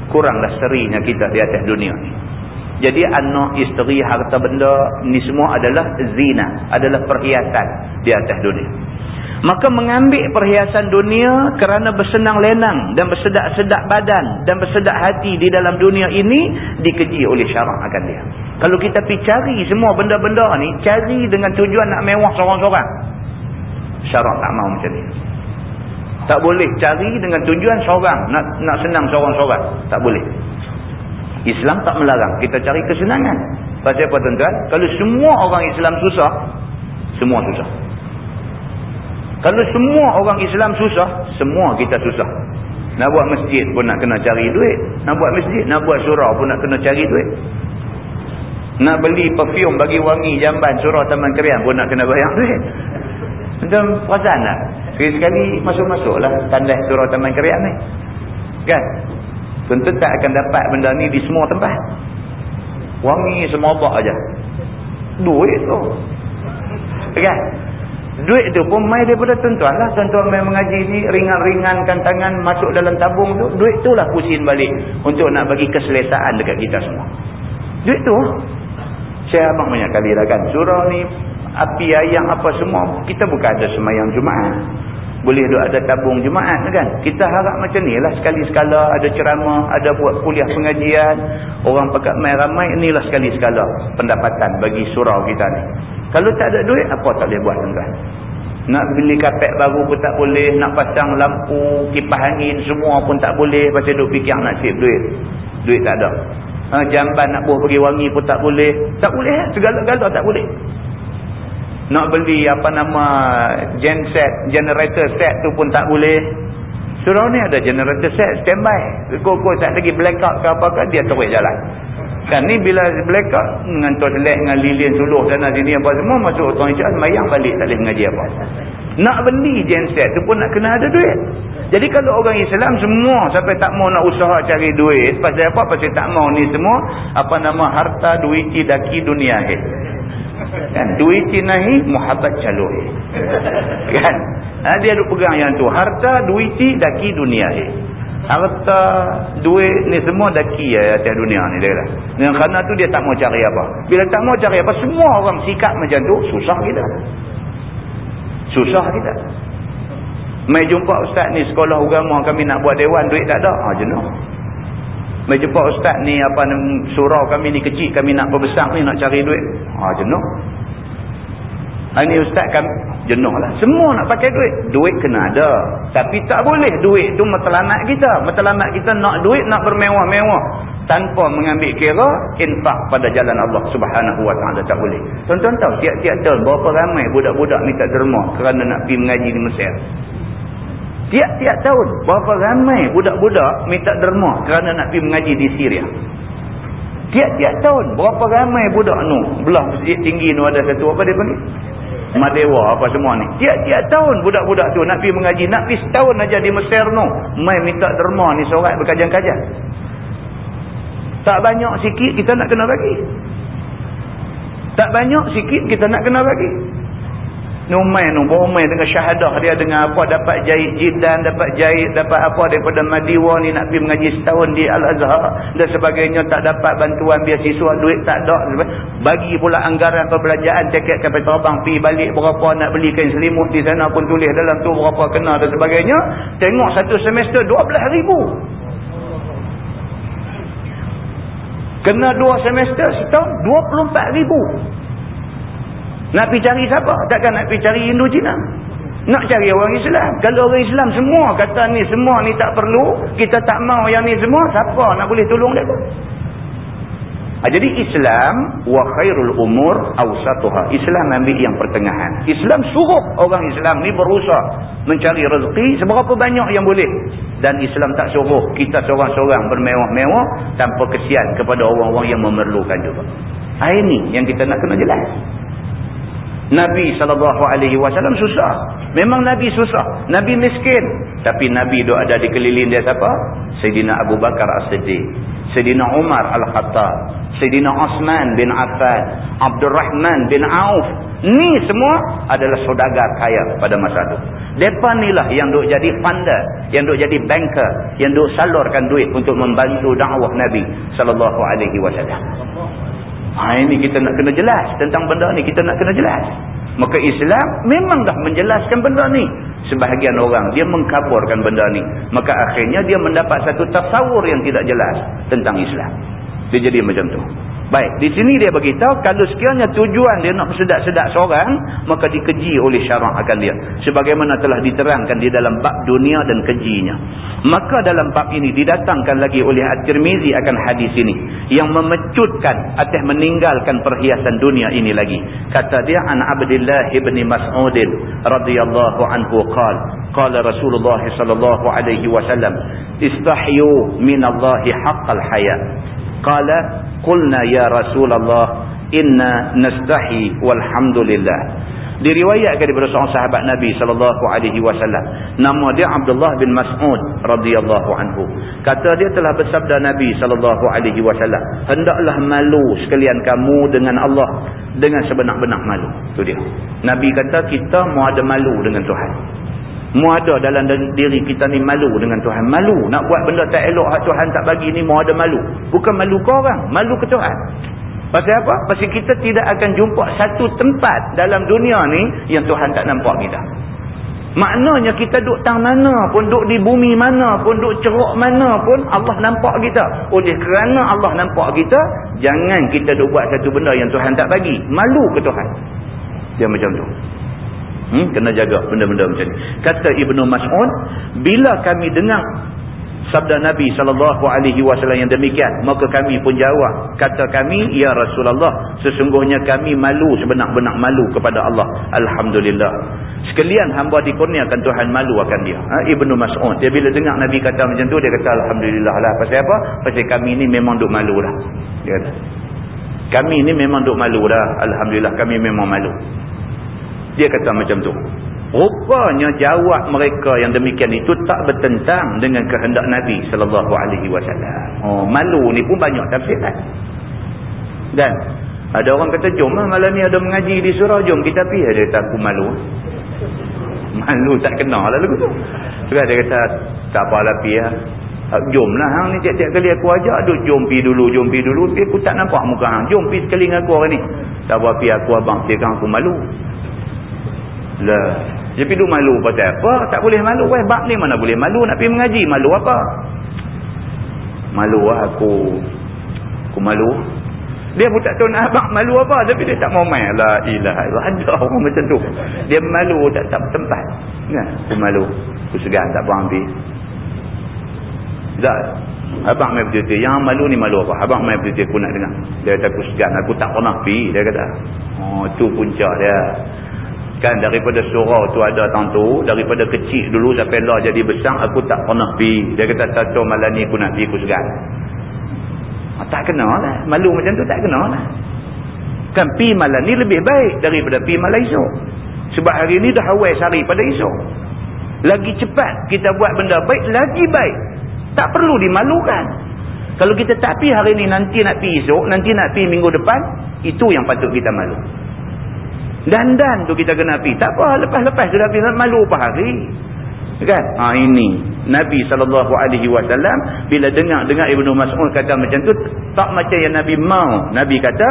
Kuranglah serinya kita di atas dunia ni. Jadi anak, isteri, harta benda ni semua adalah zina, adalah perhiasan di atas dunia. Maka mengambil perhiasan dunia kerana bersenang lenang dan bersedak-sedak badan dan bersedak hati di dalam dunia ini dikeji oleh syarak akan dia. Kalau kita pergi cari semua benda-benda ni, cari dengan tujuan nak mewah seorang-seorang. Syarak tak mahu macam ni. Tak boleh cari dengan tujuan seorang, nak nak senang seorang-seorang. Tak boleh. Islam tak melarang kita cari kesenangan. Pasal apa tuan-tuan? Kalau semua orang Islam susah, semua susah. Kalau semua orang Islam susah, semua kita susah. Nak buat masjid pun nak kena cari duit. Nak buat masjid, nak buat surau pun nak kena cari duit. Nak beli perfume bagi wangi jamban surau taman kerian pun nak kena bayar duit. Macam perasan tak? Sekali-sekali masuk-masuklah tandai surau taman kerian ni. Kan? Tentu tak akan dapat benda ni di semua tempat. Wangi semua bak aja. Duit tu. Kan duit tu pun main daripada tuan-tuan lah. Tuan-tuan main mengaji ni ringan-ringankan tangan masuk dalam tabung tu duit tu lah pusing balik untuk nak bagi keselesaan dekat kita semua. Duit tu. Saya abang banyak kali lah kan surau ni api ayam apa semua kita bukan ada semayang Jumaat boleh duk ada tabung jemaat kan? Kita harap macam ni lah. Sekali-sekala ada ceramah ada buat kuliah pengajian. Orang pekat main ramai inilah sekali-sekala pendapatan bagi surau kita ni. Kalau tak ada duit apa tak boleh buat tuan nak beli kapek baru pun tak boleh nak pasang lampu kipas angin semua pun tak boleh. Pasal duk fikir nak save duit. Duit tak ada. Ha, jamban nak buah pergi wangi pun tak boleh. Tak boleh segala-gala tak boleh nak beli apa nama genset generator set tu pun tak boleh. Surau ni ada generator set standby. Kau-kau tak lagi blackout ke apa-apa dia terus jalan. Kan ni bila blackout mengantar selek dengan lilin suluh sana sini apa semua masuk orang isyak semayang balik tak boleh mengaji apa. Nak beli genset tu pun nak kena ada duit. Jadi kalau orang Islam semua sampai tak mau nak usaha cari duit pasal apa? Pasal tak mau ni semua apa nama harta duit daki dunia akhir kan? Duit nahi muhabbat caloi kan? Ha, dia duk pegang yang tu. Harta duit daki dunia ni harta duit ni semua daki ya atas dunia ni dia dengan kerana tu dia tak mau cari apa. Bila tak mau cari apa semua orang sikap macam tu susah kita. Susah kita. Mai jumpa ustaz ni sekolah agama kami nak buat dewan duit tak ada. Ha jenuh mai jumpa ustaz ni apa surau kami ni kecil kami nak perbesar ni nak cari duit ha jenuh ini ustaz kan jenuh lah. Semua nak pakai duit. Duit kena ada. Tapi tak boleh duit tu matlamat kita. Matlamat kita nak duit nak bermewah-mewah. Tanpa mengambil kira infak pada jalan Allah subhanahu wa ta'ala. Tak boleh. Tuan-tuan tahu tiap-tiap tahun berapa ramai budak-budak tak derma kerana nak pergi mengaji di Mesir. Tiap-tiap tahun berapa ramai budak-budak minta derma kerana nak pergi mengaji di Syria. Tiap-tiap tahun berapa ramai budak nu belah masjid tinggi nu ada satu apa dia panggil? Madewa apa semua ni. Tiap-tiap tahun budak-budak tu nak pergi mengaji. Nak pergi setahun aja di Mesir tu. Mai minta derma ni sorat berkajian-kajian. Tak banyak sikit kita nak kena bagi. Tak banyak sikit kita nak kena bagi. Numai tu, berumai dengan syahadah dia dengan apa, dapat jahit jidan, dapat jahit, dapat apa daripada Madiwa ni nak pergi mengaji setahun di Al-Azhar dan sebagainya, tak dapat bantuan biasiswa, duit tak ada. Bagi pula anggaran perbelanjaan, tiket kapal terbang, pergi balik berapa nak beli kain selimut di sana pun tulis dalam tu berapa kena dan sebagainya. Tengok satu semester RM12,000. Kena dua semester setahun RM24,000. Nak pergi cari siapa? Takkan nak pergi cari Hindu Cina? Nak cari orang Islam. Kalau orang Islam semua kata ni semua ni tak perlu, kita tak mau yang ni semua, siapa nak boleh tolong dia? Ha, jadi Islam wa khairul umur awsatuha. Islam ambil yang pertengahan. Islam suruh orang Islam ni berusaha mencari rezeki seberapa banyak yang boleh. Dan Islam tak suruh kita seorang-seorang bermewah-mewah tanpa kesian kepada orang-orang yang memerlukan juga. Ha, ini yang kita nak kena jelas. Nabi SAW susah. Memang Nabi susah. Nabi miskin. Tapi Nabi itu ada di keliling dia siapa? Sayyidina Abu Bakar As-Siddiq. Sayyidina Umar Al-Khattab. Sayyidina Osman bin Affan. Abdul Rahman bin Auf. Ni semua adalah saudagar kaya pada masa itu. Mereka inilah yang duk jadi funder. Yang duk jadi banker. Yang duk salurkan duit untuk membantu dakwah Nabi SAW. Ha, ini kita nak kena jelas tentang benda ni. Kita nak kena jelas. Maka Islam memang dah menjelaskan benda ni. Sebahagian orang dia mengkaburkan benda ni. Maka akhirnya dia mendapat satu tasawur yang tidak jelas tentang Islam. Dia jadi macam tu. Baik, di sini dia beritahu kalau sekiranya tujuan dia nak bersedak-sedak seorang, maka dikeji oleh syarak akan dia. Sebagaimana telah diterangkan di dalam bab dunia dan kejinya. Maka dalam bab ini didatangkan lagi oleh At-Tirmizi akan hadis ini. Yang memecutkan atas meninggalkan perhiasan dunia ini lagi. Kata dia, An Abdullah ibn Mas'udin radhiyallahu anhu qal. Qala Rasulullah sallallahu alaihi wasallam, Istahyu minallahi haqqal hayat. Qala qulna ya Rasulullah inna nastahi walhamdulillah. Diriwayatkan daripada seorang sahabat Nabi sallallahu alaihi wasallam. Nama dia Abdullah bin Mas'ud radhiyallahu anhu. Kata dia telah bersabda Nabi sallallahu alaihi wasallam, "Hendaklah malu sekalian kamu dengan Allah dengan sebenar-benar malu." Tu dia. Nabi kata kita mau ada malu dengan Tuhan. Mu ada dalam diri kita ni malu dengan Tuhan. Malu. Nak buat benda tak elok Tuhan tak bagi ni mu ada malu. Bukan malu ke orang. Malu ke Tuhan. Pasal apa? Pasal kita tidak akan jumpa satu tempat dalam dunia ni yang Tuhan tak nampak kita. Maknanya kita duduk tang mana pun, duduk di bumi mana pun, duduk ceruk mana pun, Allah nampak kita. Oleh kerana Allah nampak kita, jangan kita duduk buat satu benda yang Tuhan tak bagi. Malu ke Tuhan? Dia macam tu. Hmm? Kena jaga benda-benda macam ni. Kata Ibnu Mas'ud, bila kami dengar sabda Nabi SAW yang demikian maka kami pun jawab kata kami ya Rasulullah sesungguhnya kami malu sebenar-benar malu kepada Allah Alhamdulillah sekalian hamba dikurniakan Tuhan malu akan dia ha? Ibnu Mas'ud dia bila dengar Nabi kata macam tu dia kata Alhamdulillah lah pasal apa? pasal kami ni memang duk malu dah dia kata kami ni memang duk malu dah Alhamdulillah kami memang malu dia kata macam tu Rupanya jawab mereka yang demikian itu tak bertentang dengan kehendak Nabi sallallahu alaihi wasallam. Oh, malu ni pun banyak tafsiran. Dan ada orang kata, "Jom lah malam ni ada mengaji di surau, jom kita pergi." Ada kata, "Aku malu." Malu tak kenal lah lagu tu. Sebab dia kata, "Tak apalah pergi lah." Jom lah hang ni tiap-tiap kali aku ajak duk jom pi dulu jom pi dulu tapi aku tak nampak muka hang jom pi sekali dengan aku hari ni tak apa pi aku abang dia aku malu lah tapi duk malu pasal apa? Tak boleh malu. Weh, bab ni mana boleh malu? Nak pergi mengaji. Malu apa? Malu lah aku. Aku malu. Dia pun tak tahu nak abang malu apa. Tapi dia tak mau main. La ilah. Ada orang macam tu. Dia malu tak tak tempat. Ya, aku malu. Aku segan tak apa ambil. Tak. Abang main bercerita. Yang malu ni malu apa? Abang main bercerita aku nak dengar. Dia kata aku segan. Aku tak pernah pergi. Dia kata. Oh, tu puncak dia. Kan daripada surau tu ada tentu. Daripada kecil dulu sampai lah jadi besar. Aku tak pernah pergi. Dia kata satu malam ni aku nak pergi aku segan. Ah, tak kenal lah. Malu macam tu tak kenal lah. Kan pergi malam ni lebih baik daripada pergi malam esok. Sebab hari ni dah awal sehari pada esok. Lagi cepat kita buat benda baik. Lagi baik. Tak perlu dimalukan. Kalau kita tak pergi hari ni nanti nak pergi esok. Nanti nak pergi minggu depan. Itu yang patut kita malu. Dandan tu kita kena pergi. Tak apa, lepas-lepas sudah pergi. Malu apa hari? Kan? Ha, ini. Nabi SAW bila dengar-dengar Ibnu Mas'ud kata macam tu, tak macam yang Nabi mau. Nabi kata,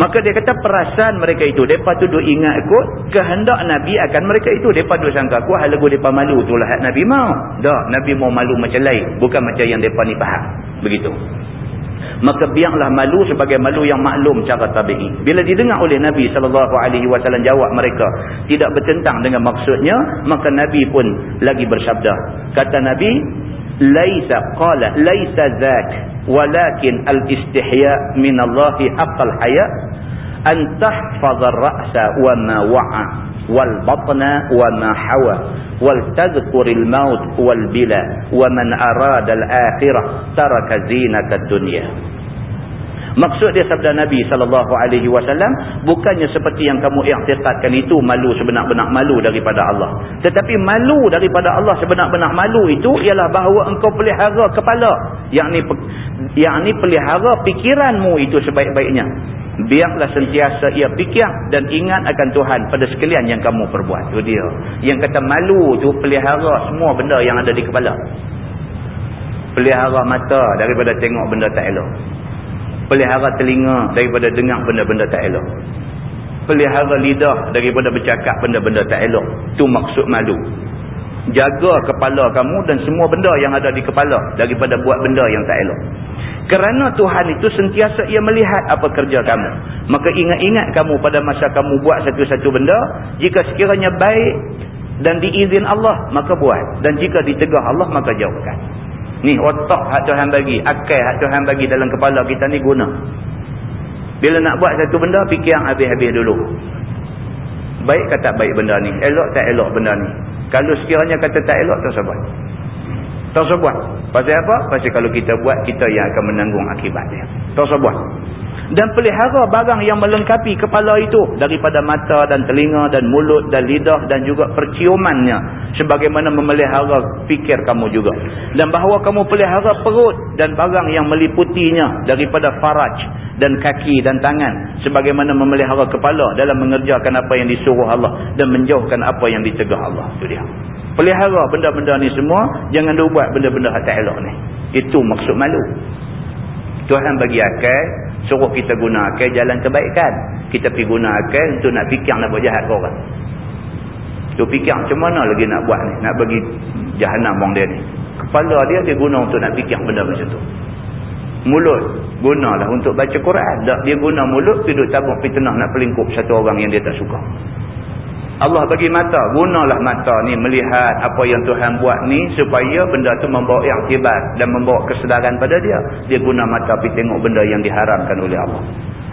maka dia kata perasaan mereka itu. Mereka tu duk ingat kot, kehendak Nabi akan mereka itu. Mereka duk sangka kuah lagu mereka malu tu lah Nabi mau. Tak, Nabi mau malu macam lain. Bukan macam yang mereka ni faham. Begitu maka biarlah malu sebagai malu yang maklum cara tabi'i. Bila didengar oleh Nabi SAW jawab mereka tidak bertentang dengan maksudnya, maka Nabi pun lagi bersabda. Kata Nabi, Laisa qala, laisa zak, walakin al-istihya min Allahi haqqal haya, أن تحفظ الرأس وما وعى والبطن وما حوى ولتذكر الموت والبلا ومن أراد الآخرة ترك زينة الدنيا. Maksud dia sabda Nabi SAW bukannya seperti yang kamu iktikadkan itu malu sebenar-benar malu daripada Allah. Tetapi malu daripada Allah sebenar-benar malu itu ialah bahawa engkau pelihara kepala. Yang ni, yang ni pelihara pikiranmu itu sebaik-baiknya. Biarlah sentiasa ia fikir dan ingat akan Tuhan pada sekalian yang kamu perbuat. Itu dia. Yang kata malu tu pelihara semua benda yang ada di kepala. Pelihara mata daripada tengok benda tak elok pelihara telinga daripada dengar benda-benda tak elok pelihara lidah daripada bercakap benda-benda tak elok tu maksud malu jaga kepala kamu dan semua benda yang ada di kepala daripada buat benda yang tak elok kerana Tuhan itu sentiasa ia melihat apa kerja kamu. Maka ingat-ingat kamu pada masa kamu buat satu-satu benda. Jika sekiranya baik dan diizin Allah, maka buat. Dan jika ditegah Allah, maka jauhkan. Ni otak hak Tuhan bagi. Akal hak Tuhan bagi dalam kepala kita ni guna. Bila nak buat satu benda, fikir habis-habis dulu. Baik kata baik benda ni. Elok tak elok benda ni. Kalau sekiranya kata tak elok, tak sabar. Tak usah buat. Pasal apa? Pasal kalau kita buat, kita yang akan menanggung akibatnya. Tak usah buat. Dan pelihara barang yang melengkapi kepala itu. Daripada mata dan telinga dan mulut dan lidah dan juga perciumannya. Sebagaimana memelihara fikir kamu juga. Dan bahawa kamu pelihara perut dan barang yang meliputinya. Daripada faraj dan kaki dan tangan. Sebagaimana memelihara kepala dalam mengerjakan apa yang disuruh Allah. Dan menjauhkan apa yang ditegah Allah. Itu dia. Pelihara benda-benda ni semua. Jangan dia buat benda-benda tak elok ni. Itu maksud malu. Tuhan bagi akal. Suruh kita guna akal jalan kebaikan. Kita pergi guna akal untuk nak fikir nak buat jahat ke orang. Tu fikir macam mana lagi nak buat ni. Nak bagi jahanam bang dia ni. Kepala dia dia guna untuk nak fikir benda macam tu. Mulut. Gunalah untuk baca Quran. Tak dia guna mulut. Duduk tabung fitnah nak pelingkup satu orang yang dia tak suka. Allah bagi mata. Gunalah mata ni melihat apa yang Tuhan buat ni supaya benda tu membawa iktibat dan membawa kesedaran pada dia. Dia guna mata pergi tengok benda yang diharamkan oleh Allah.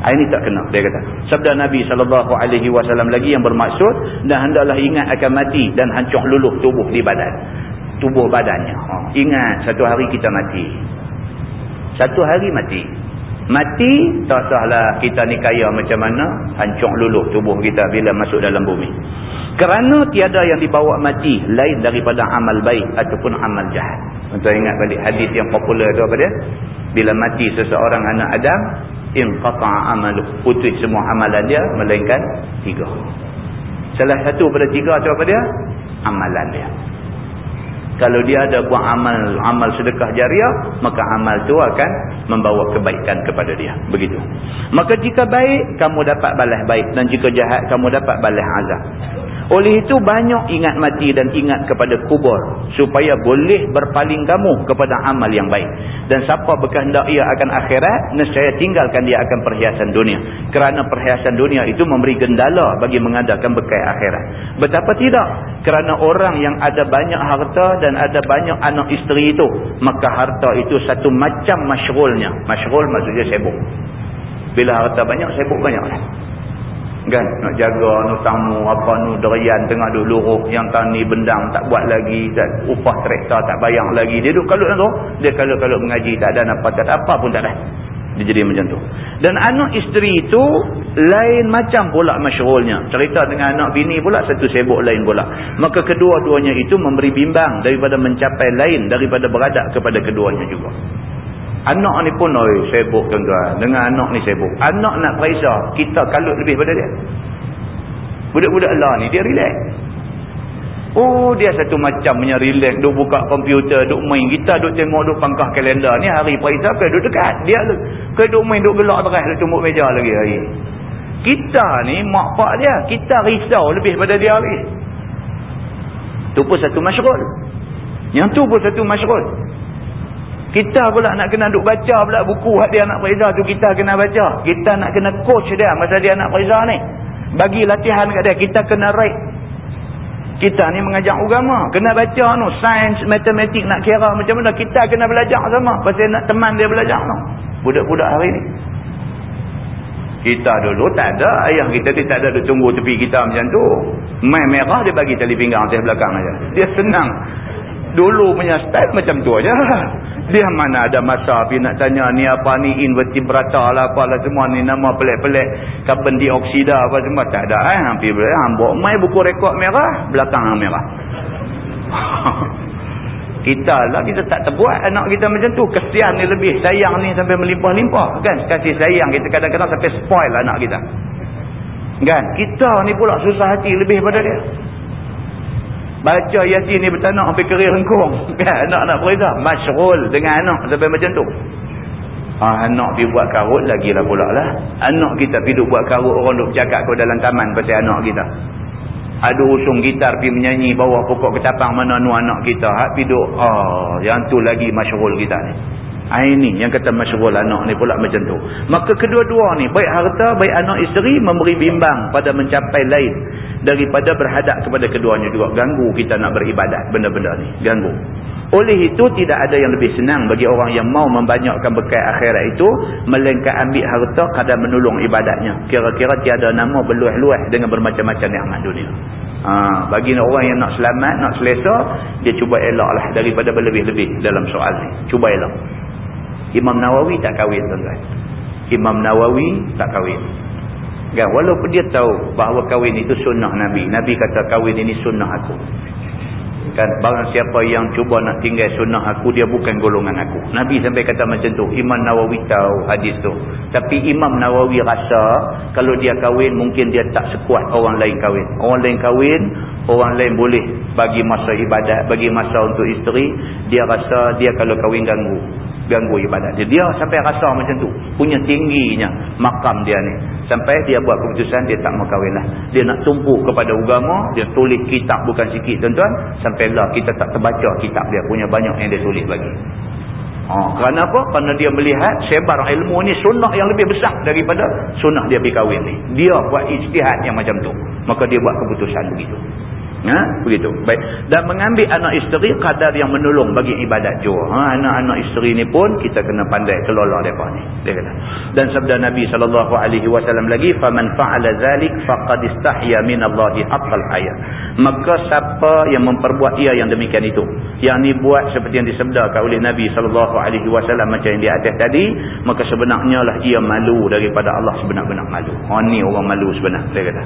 Ini tak kena dia kata. Sabda Nabi SAW lagi yang bermaksud dan hendaklah ingat akan mati dan hancur luluh tubuh di badan. Tubuh badannya. Ha. Ingat satu hari kita mati. Satu hari mati. Mati tak sahlah kita ni kaya macam mana hancur luluh tubuh kita bila masuk dalam bumi. Kerana tiada yang dibawa mati lain daripada amal baik ataupun amal jahat. Untuk ingat balik hadis yang popular tu apa dia? Bila mati seseorang anak Adam, inqata'a amaluh putus semua amalan dia melainkan tiga salah satu pada tiga tu apa dia amalan dia kalau dia ada buat amal amal sedekah jariah maka amal tu akan membawa kebaikan kepada dia. Begitu. Maka jika baik kamu dapat balas baik. Dan jika jahat kamu dapat balas azab oleh itu banyak ingat mati dan ingat kepada kubur supaya boleh berpaling kamu kepada amal yang baik. Dan siapa berkehendak ia akan akhirat, nescaya tinggalkan dia akan perhiasan dunia. Kerana perhiasan dunia itu memberi gendala bagi mengadakan bekal akhirat. Betapa tidak? Kerana orang yang ada banyak harta dan ada banyak anak isteri itu, maka harta itu satu macam masyrulnya. Masyrul maksudnya sibuk. Bila harta banyak, sibuk banyaklah kan? Nak jaga nu tamu apa nu derian tengah duk luruh yang tani bendang tak buat lagi dan upah traktor tak bayang lagi. Dia duk kalut tu dia kalau-kalau mengaji tak ada apa tak apa pun tak ada. Dia jadi macam tu. Dan anak isteri itu lain macam pula masyurulnya. Cerita dengan anak bini pula satu sebok lain pula. Maka kedua-duanya itu memberi bimbang daripada mencapai lain daripada beradab kepada keduanya juga Anak ni pun oi sibuk tuan-tuan. Dengan anak ni sibuk. Anak nak periksa, kita kalut lebih pada dia. Budak-budak Allah ni dia relax. Oh dia satu macam punya relax. Duk buka komputer, duk main. Kita duk tengok, duk pangkah kalender. Ni hari periksa ke duk dekat. Dia ke duk main, duk gelak terah. Duk tumbuk meja lagi hari. Kita ni mak pak dia. Kita risau lebih pada dia lagi. Tu pun satu masyurul. Yang tu pun satu masyurul. Kita pula nak kena duk baca pula buku hak dia nak periksa tu kita kena baca. Kita nak kena coach dia masa dia nak periksa ni. Bagi latihan kat dia. Kita kena write. Kita ni mengajar agama. Kena baca tu. Sains, matematik nak kira macam mana. Kita kena belajar sama. Pasal nak teman dia belajar tu. Budak-budak hari ni. Kita dulu tak ada. Ayah kita ni tak ada duk tunggu tepi kita macam tu. Main merah dia bagi tali pinggang atas belakang aja. Dia senang. Dulu punya style macam tu aja. Dia mana ada masa pergi nak tanya ni apa ni invertebrata lah apalah semua ni nama pelik-pelik carbon dioksida apa semua tak ada eh hampir boleh hambuk mai buku rekod merah belakang merah. Kita lah kita tak terbuat anak kita macam tu kesian ni lebih sayang ni sampai melimpah-limpah kan? Kasih sayang kita kadang-kadang sampai spoil anak kita. Kan? Kita ni pula susah hati lebih pada dia Baca Yasin ni bertanah sampai kerir rengkung. Kan anak nak berita. Masyrul dengan anak sampai macam tu. Ha, anak pergi buat karut lagi lah pula lah. Anak kita pergi buat karut orang duk bercakap kau dalam taman pasal anak kita. Ada usung gitar pergi menyanyi bawah pokok ketapang mana nu anak kita. Hak pergi duk. Oh, yang tu lagi masyrul kita ni. Ha, ini yang kata masyrul anak ni pula macam tu. Maka kedua-dua ni. Baik harta, baik anak isteri memberi bimbang pada mencapai lain daripada berhadap kepada keduanya juga. Ganggu kita nak beribadat benda-benda ni. Ganggu. Oleh itu tidak ada yang lebih senang bagi orang yang mau membanyakkan bekal akhirat itu melainkan ambil harta kadang menolong ibadatnya. Kira-kira tiada nama berluah-luah dengan bermacam-macam nikmat dunia. Ha, bagi orang yang nak selamat nak selesa dia cuba elaklah daripada berlebih-lebih dalam soal ni. Cuba elak. Imam Nawawi tak kahwin tuan-tuan. Imam Nawawi tak kahwin Kan? Walaupun dia tahu bahawa kahwin itu sunnah Nabi. Nabi kata kahwin ini sunnah aku. Kan? Barang siapa yang cuba nak tinggal sunnah aku, dia bukan golongan aku. Nabi sampai kata macam tu. Imam Nawawi tahu hadis tu. Tapi Imam Nawawi rasa kalau dia kahwin mungkin dia tak sekuat orang lain kahwin. Orang lain kahwin, orang lain boleh bagi masa ibadat, bagi masa untuk isteri. Dia rasa dia kalau kahwin ganggu ganggu ibadat dia. Dia sampai rasa macam tu. Punya tingginya makam dia ni. Sampai dia buat keputusan dia tak mau kahwin lah. Dia nak tumpu kepada agama. Dia tulis kitab bukan sikit tuan-tuan. Sampailah kita tak terbaca kitab dia. Punya banyak yang dia tulis lagi. Ha, kerana apa? Kerana dia melihat sebar ilmu ni sunnah yang lebih besar daripada sunnah dia pergi kahwin ni. Dia buat ijtihad yang macam tu. Maka dia buat keputusan begitu. Ha? begitu. Baik. Dan mengambil anak isteri kadar yang menolong bagi ibadat jua. Ha? anak-anak isteri ni pun kita kena pandai kelola mereka ni. Dia kata. Dan sabda Nabi SAW lagi faman fa'ala zalik faqad istahya minallahi haqqal haya maka siapa yang memperbuat ia yang demikian itu? Yang ni buat seperti yang disebdakan oleh Nabi SAW macam yang di atas tadi maka sebenarnya lah ia malu daripada Allah sebenar-benar malu. Ha, ni orang malu sebenar dia kata.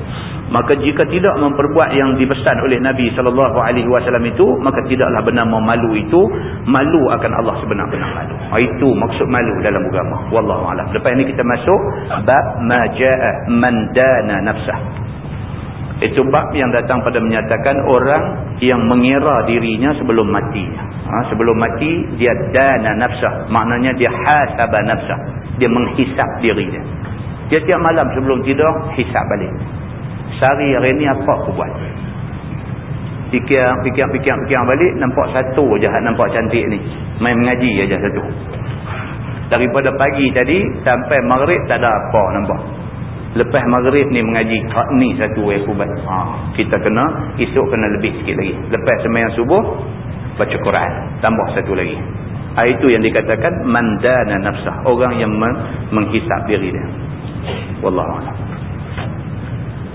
Maka jika tidak memperbuat yang dipesan oleh Nabi sallallahu alaihi wasallam itu maka tidaklah benar memalu itu malu akan Allah sebenar-benar malu. Ha, itu maksud malu dalam agama. Wallahu a'lam. Lepas ini kita masuk bab majaa man dana nafsah. Itu bab yang datang pada menyatakan orang yang mengira dirinya sebelum mati. Ha, sebelum mati dia dana nafsah. Maknanya dia hasaba nafsah. Dia menghisap dirinya. Dia tiap malam sebelum tidur hisap balik. Sehari hari ni apa aku buat? Fikir fikir fikir fikir balik nampak satu je nampak cantik ni. Main mengaji aja satu. Daripada pagi tadi sampai maghrib tak ada apa nampak. Lepas maghrib ni mengaji hak ni satu yang kubat ha, kita kena esok kena lebih sikit lagi. Lepas sembahyang subuh baca Quran tambah satu lagi. Ha, itu yang dikatakan mandana nafsah. Orang yang menghisap diri dia. Wallahu a'lam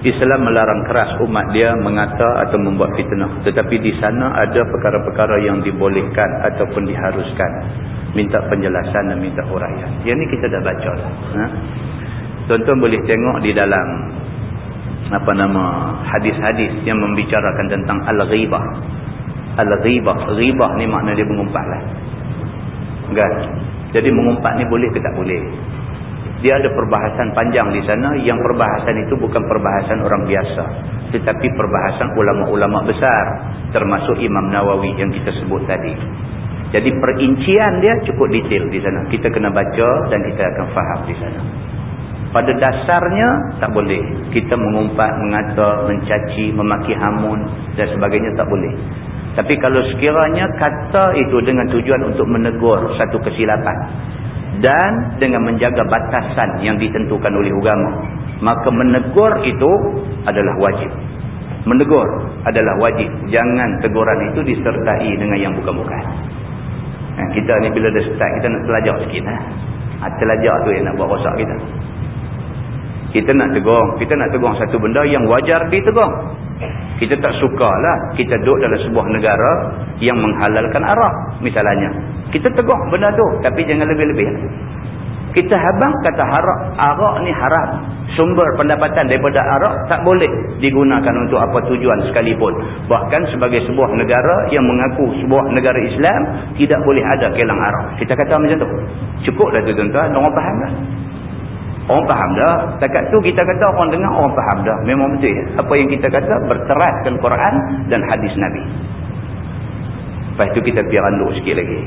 Islam melarang keras umat dia mengata atau membuat fitnah. Tetapi di sana ada perkara-perkara yang dibolehkan ataupun diharuskan. Minta penjelasan dan minta huraian. Yang ni kita dah baca. Ha? Tuan-tuan boleh tengok di dalam apa nama hadis-hadis yang membicarakan tentang al-ghibah. Al-ghibah. Ghibah ni makna dia mengumpat lah. Kan? Jadi mengumpat ni boleh ke tak boleh? Dia ada perbahasan panjang di sana. Yang perbahasan itu bukan perbahasan orang biasa. Tetapi perbahasan ulama-ulama besar. Termasuk Imam Nawawi yang kita sebut tadi. Jadi perincian dia cukup detail di sana. Kita kena baca dan kita akan faham di sana. Pada dasarnya tak boleh. Kita mengumpat, mengata, mencaci, memaki hamun dan sebagainya tak boleh. Tapi kalau sekiranya kata itu dengan tujuan untuk menegur satu kesilapan dan dengan menjaga batasan yang ditentukan oleh agama. Maka menegur itu adalah wajib. Menegur adalah wajib. Jangan teguran itu disertai dengan yang bukan-bukan. Kita ni bila dah start kita nak telajak sikit ha, telajak tu yang nak buat rosak kita kita nak tegur. Kita nak tegur satu benda yang wajar ditegur kita tak suka lah kita duduk dalam sebuah negara yang menghalalkan arak misalnya. Kita tegur benda tu tapi jangan lebih-lebih. Kita habang kata harak arak ni haram sumber pendapatan daripada arak tak boleh digunakan untuk apa tujuan sekalipun. Bahkan sebagai sebuah negara yang mengaku sebuah negara Islam tidak boleh ada kelang arak kita kata macam tu. Cukup dah tu tuan-tuan. Orang faham dah Orang faham dah. Takat tu kita kata orang dengar orang faham dah. Memang betul. Apa yang kita kata berteraskan Quran dan hadis Nabi. Lepas tu kita pergi randuk sikit lagi.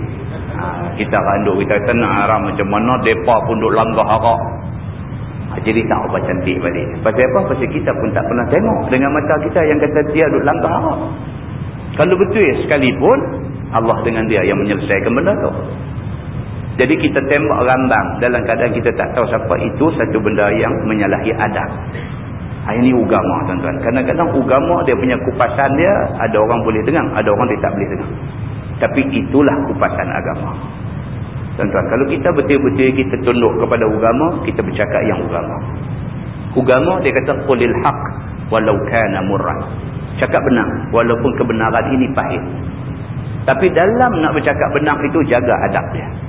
Ha, kita randuk kita nak haram macam mana. Mereka pun duduk langgah harak. Ha, jadi tak apa cantik balik. Pasal apa? Pasal kita pun tak pernah tengok dengan mata kita yang kata dia duduk langgah harak. Kalau betul sekalipun Allah dengan dia yang menyelesaikan benda tu. Jadi kita tembak rambang dalam keadaan kita tak tahu siapa itu satu benda yang menyalahi adab. Ini ugama tuan-tuan. Kadang-kadang ugama dia punya kupasan dia ada orang boleh dengar, ada orang dia tak boleh dengar. Tapi itulah kupasan agama. Tuan-tuan, kalau kita betul-betul kita tunduk kepada ugama, kita bercakap yang ugama. Ugama dia kata qulil haq walau kana murran. Cakap benar walaupun kebenaran ini pahit. Tapi dalam nak bercakap benar itu jaga adab dia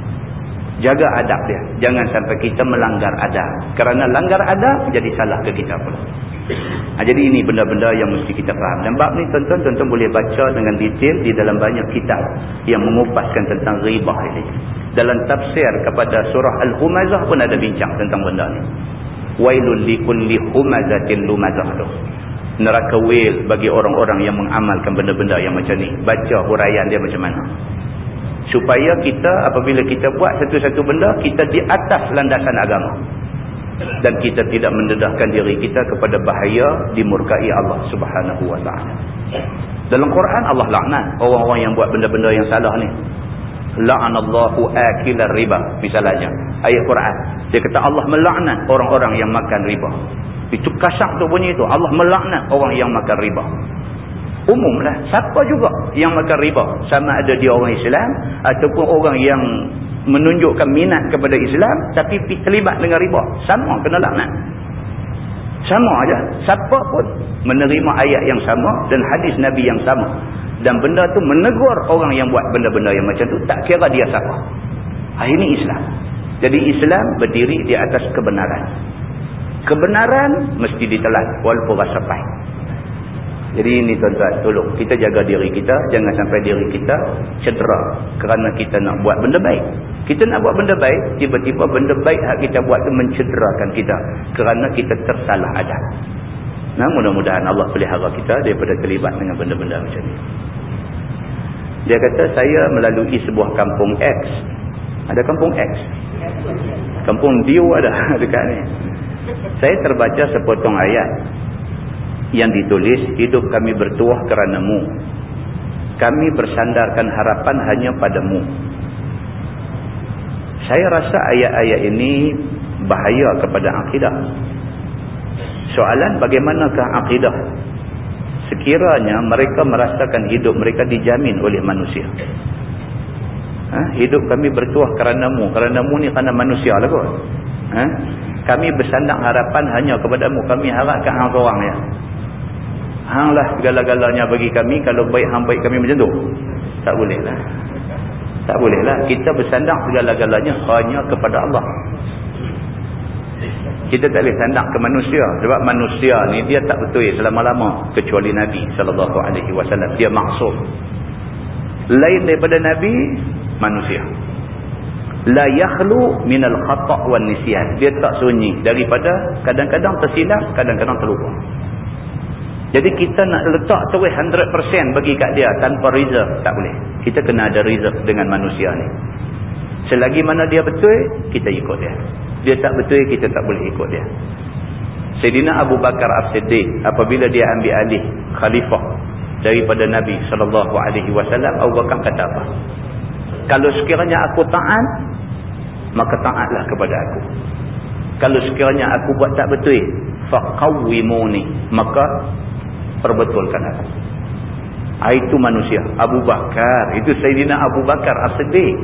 jaga adab dia. Jangan sampai kita melanggar adab. Kerana langgar adab jadi salah ke kita pula. Ha, jadi ini benda-benda yang mesti kita faham. Dan bab ni tuan-tuan boleh baca dengan detail di dalam banyak kitab yang mengupaskan tentang ribah ini. Dalam tafsir kepada surah Al-Humazah pun ada bincang tentang benda ni. Wailul likulli humazatin lumazah tu. Neraka wail bagi orang-orang yang mengamalkan benda-benda yang macam ni. Baca huraian dia macam mana supaya kita apabila kita buat satu-satu benda kita di atas landasan agama. Dan kita tidak mendedahkan diri kita kepada bahaya dimurkai Allah subhanahu wa ta'ala. Dalam Quran Allah laknat orang-orang yang buat benda-benda yang salah ni. La'anallahu akilar riba misalnya. Ayat Quran. Dia kata Allah melaknat orang-orang yang makan riba. Itu kasar tu bunyi itu. Allah melaknat orang yang makan riba umumlah. Siapa juga yang makan riba? Sama ada dia orang Islam ataupun orang yang menunjukkan minat kepada Islam tapi terlibat dengan riba. Sama kena laknat. Sama aja. Siapa pun menerima ayat yang sama dan hadis Nabi yang sama dan benda tu menegur orang yang buat benda-benda yang macam tu tak kira dia siapa. Ah, ini Islam. Jadi Islam berdiri di atas kebenaran. Kebenaran mesti ditelan walaupun rasa pahit jadi ini tuan-tuan, tolong kita jaga diri kita, jangan sampai diri kita cedera kerana kita nak buat benda baik. Kita nak buat benda baik, tiba-tiba benda baik yang kita buat itu mencederakan kita kerana kita tersalah adab. Nah, mudah-mudahan Allah pelihara kita daripada terlibat dengan benda-benda macam ini. Dia kata, saya melalui sebuah kampung X. Ada kampung X? Kampung Diu ada dekat ni. Saya terbaca sepotong ayat yang ditulis hidup kami bertuah kerana-Mu. Kami bersandarkan harapan hanya padamu. Saya rasa ayat-ayat ini bahaya kepada akidah. Soalan bagaimanakah akidah? Sekiranya mereka merasakan hidup mereka dijamin oleh manusia. Ha? Hidup kami bertuah kerana-Mu. Kerana-Mu ni kerana manusia lah kot. Ha? Kami bersandar harapan hanya kepadamu. Kami harapkan hang seorang ya. Hanglah segala-galanya bagi kami kalau baik hang baik kami macam tu. Tak boleh lah. Tak boleh lah. Kita bersandar segala-galanya hanya kepada Allah. Kita tak boleh sandar ke manusia. Sebab manusia ni dia tak betul selama-lama. Kecuali Nabi SAW. Dia maksud. Lain daripada Nabi, manusia. La yakhlu minal khata' wal nisyan. Dia tak sunyi daripada kadang-kadang tersilap, kadang-kadang terlupa. Jadi kita nak letak terus 100% bagi kat dia tanpa reserve. Tak boleh. Kita kena ada reserve dengan manusia ni. Selagi mana dia betul, kita ikut dia. Dia tak betul, kita tak boleh ikut dia. Sayyidina Abu Bakar As-Siddiq apabila dia ambil alih khalifah daripada Nabi SAW, Abu Bakar kata apa? Kalau sekiranya aku taat, maka taatlah kepada aku. Kalau sekiranya aku buat tak betul, faqawwimuni, maka perbetulkan aku. Ah, itu manusia. Abu Bakar. Itu Sayyidina Abu Bakar As-Siddiq.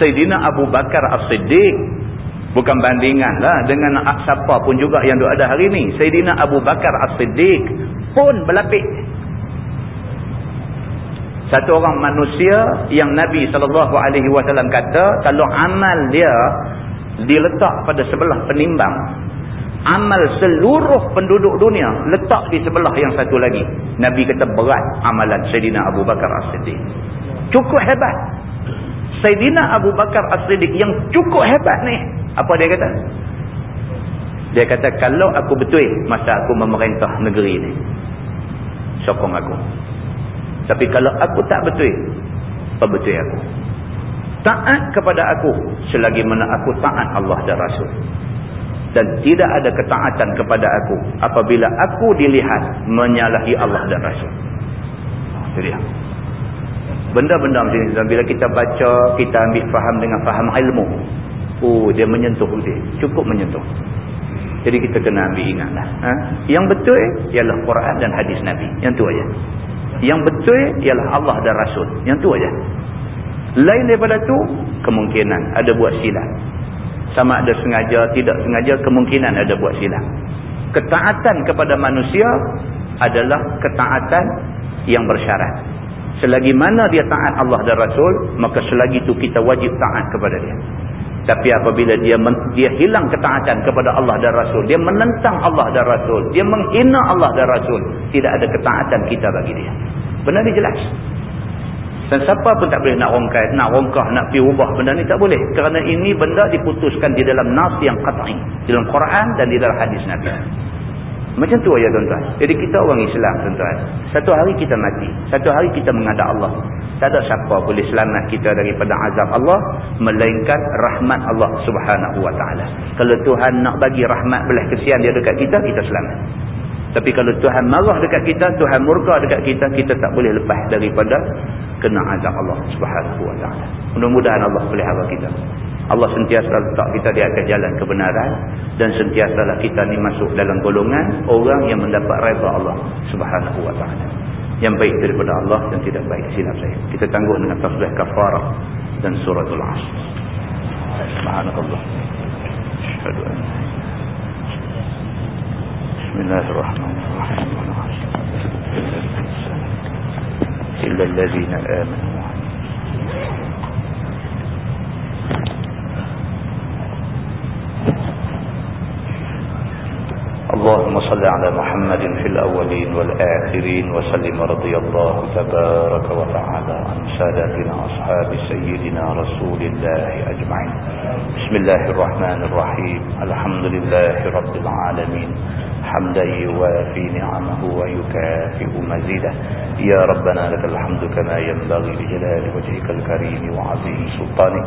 Sayyidina Abu Bakar As-Siddiq. Bukan bandingan lah dengan siapa pun juga yang ada hari ini. Sayyidina Abu Bakar As-Siddiq pun berlapik. Satu orang manusia yang Nabi SAW kata kalau amal dia diletak pada sebelah penimbang amal seluruh penduduk dunia letak di sebelah yang satu lagi. Nabi kata berat amalan Sayyidina Abu Bakar As-Siddiq. Cukup hebat. Sayyidina Abu Bakar As-Siddiq yang cukup hebat ni. Apa dia kata? Dia kata kalau aku betul masa aku memerintah negeri ni. Sokong aku. Tapi kalau aku tak betul, betul aku? Taat kepada aku selagi mana aku taat Allah dan Rasul dan tidak ada ketaatan kepada aku apabila aku dilihat menyalahi Allah dan Rasul. Itu dia. Benda-benda macam ni bila kita baca, kita ambil faham dengan faham ilmu. Oh, dia menyentuh dia. Cukup menyentuh. Jadi kita kena ambil ingatlah. Ha? Yang betul ialah Quran dan hadis Nabi. Yang tu aja. Yang betul ialah Allah dan Rasul. Yang tu aja. Lain daripada tu, kemungkinan ada buat silap sama ada sengaja tidak sengaja kemungkinan ada buat silap. Ketaatan kepada manusia adalah ketaatan yang bersyarat. Selagi mana dia taat Allah dan Rasul maka selagi itu kita wajib taat kepada dia. Tapi apabila dia dia hilang ketaatan kepada Allah dan Rasul dia menentang Allah dan Rasul dia menghina Allah dan Rasul tidak ada ketaatan kita bagi dia. Benar ni jelas dan siapa pun tak boleh nak rongkah, nak rongkah, nak pergi ubah benda ni tak boleh. Kerana ini benda diputuskan di dalam nas yang qat'i. Di dalam Quran dan di dalam hadis Nabi. Macam tu aja tuan-tuan. Jadi kita orang Islam tuan-tuan. Satu hari kita mati. Satu hari kita menghadap Allah. Tak ada siapa boleh selamat kita daripada azab Allah. Melainkan rahmat Allah subhanahu wa ta'ala. Kalau Tuhan nak bagi rahmat belah kesian dia dekat kita, kita selamat. Tapi kalau Tuhan marah dekat kita, Tuhan murka dekat kita, kita tak boleh lepas daripada kena azab Allah subhanahu wa ta'ala. Mudah-mudahan Allah pelihara kita. Allah sentiasa letak kita di atas jalan kebenaran dan sentiasalah kita ni masuk dalam golongan orang yang mendapat reza Allah subhanahu wa ta'ala. Yang baik daripada Allah dan tidak baik silap saya. Kita tangguh dengan tasbih kafarah dan suratul asr. Subhanallah. Asyhadu an بسم الله الرحمن الرحيم. إلا الذين آمنوا. اللهم صل على محمد في الأولين والآخرين وسلم رضي الله تبارك وتعالى عن سادتنا أصحاب سيدنا رسول الله أجمعين. بسم الله الرحمن الرحيم. الحمد لله رب العالمين. حمدا يوافي نعمه ويكافئ مزيده. يا ربنا لك الحمد كما ينبغي لجلال وجهك الكريم وعظيم سلطانك.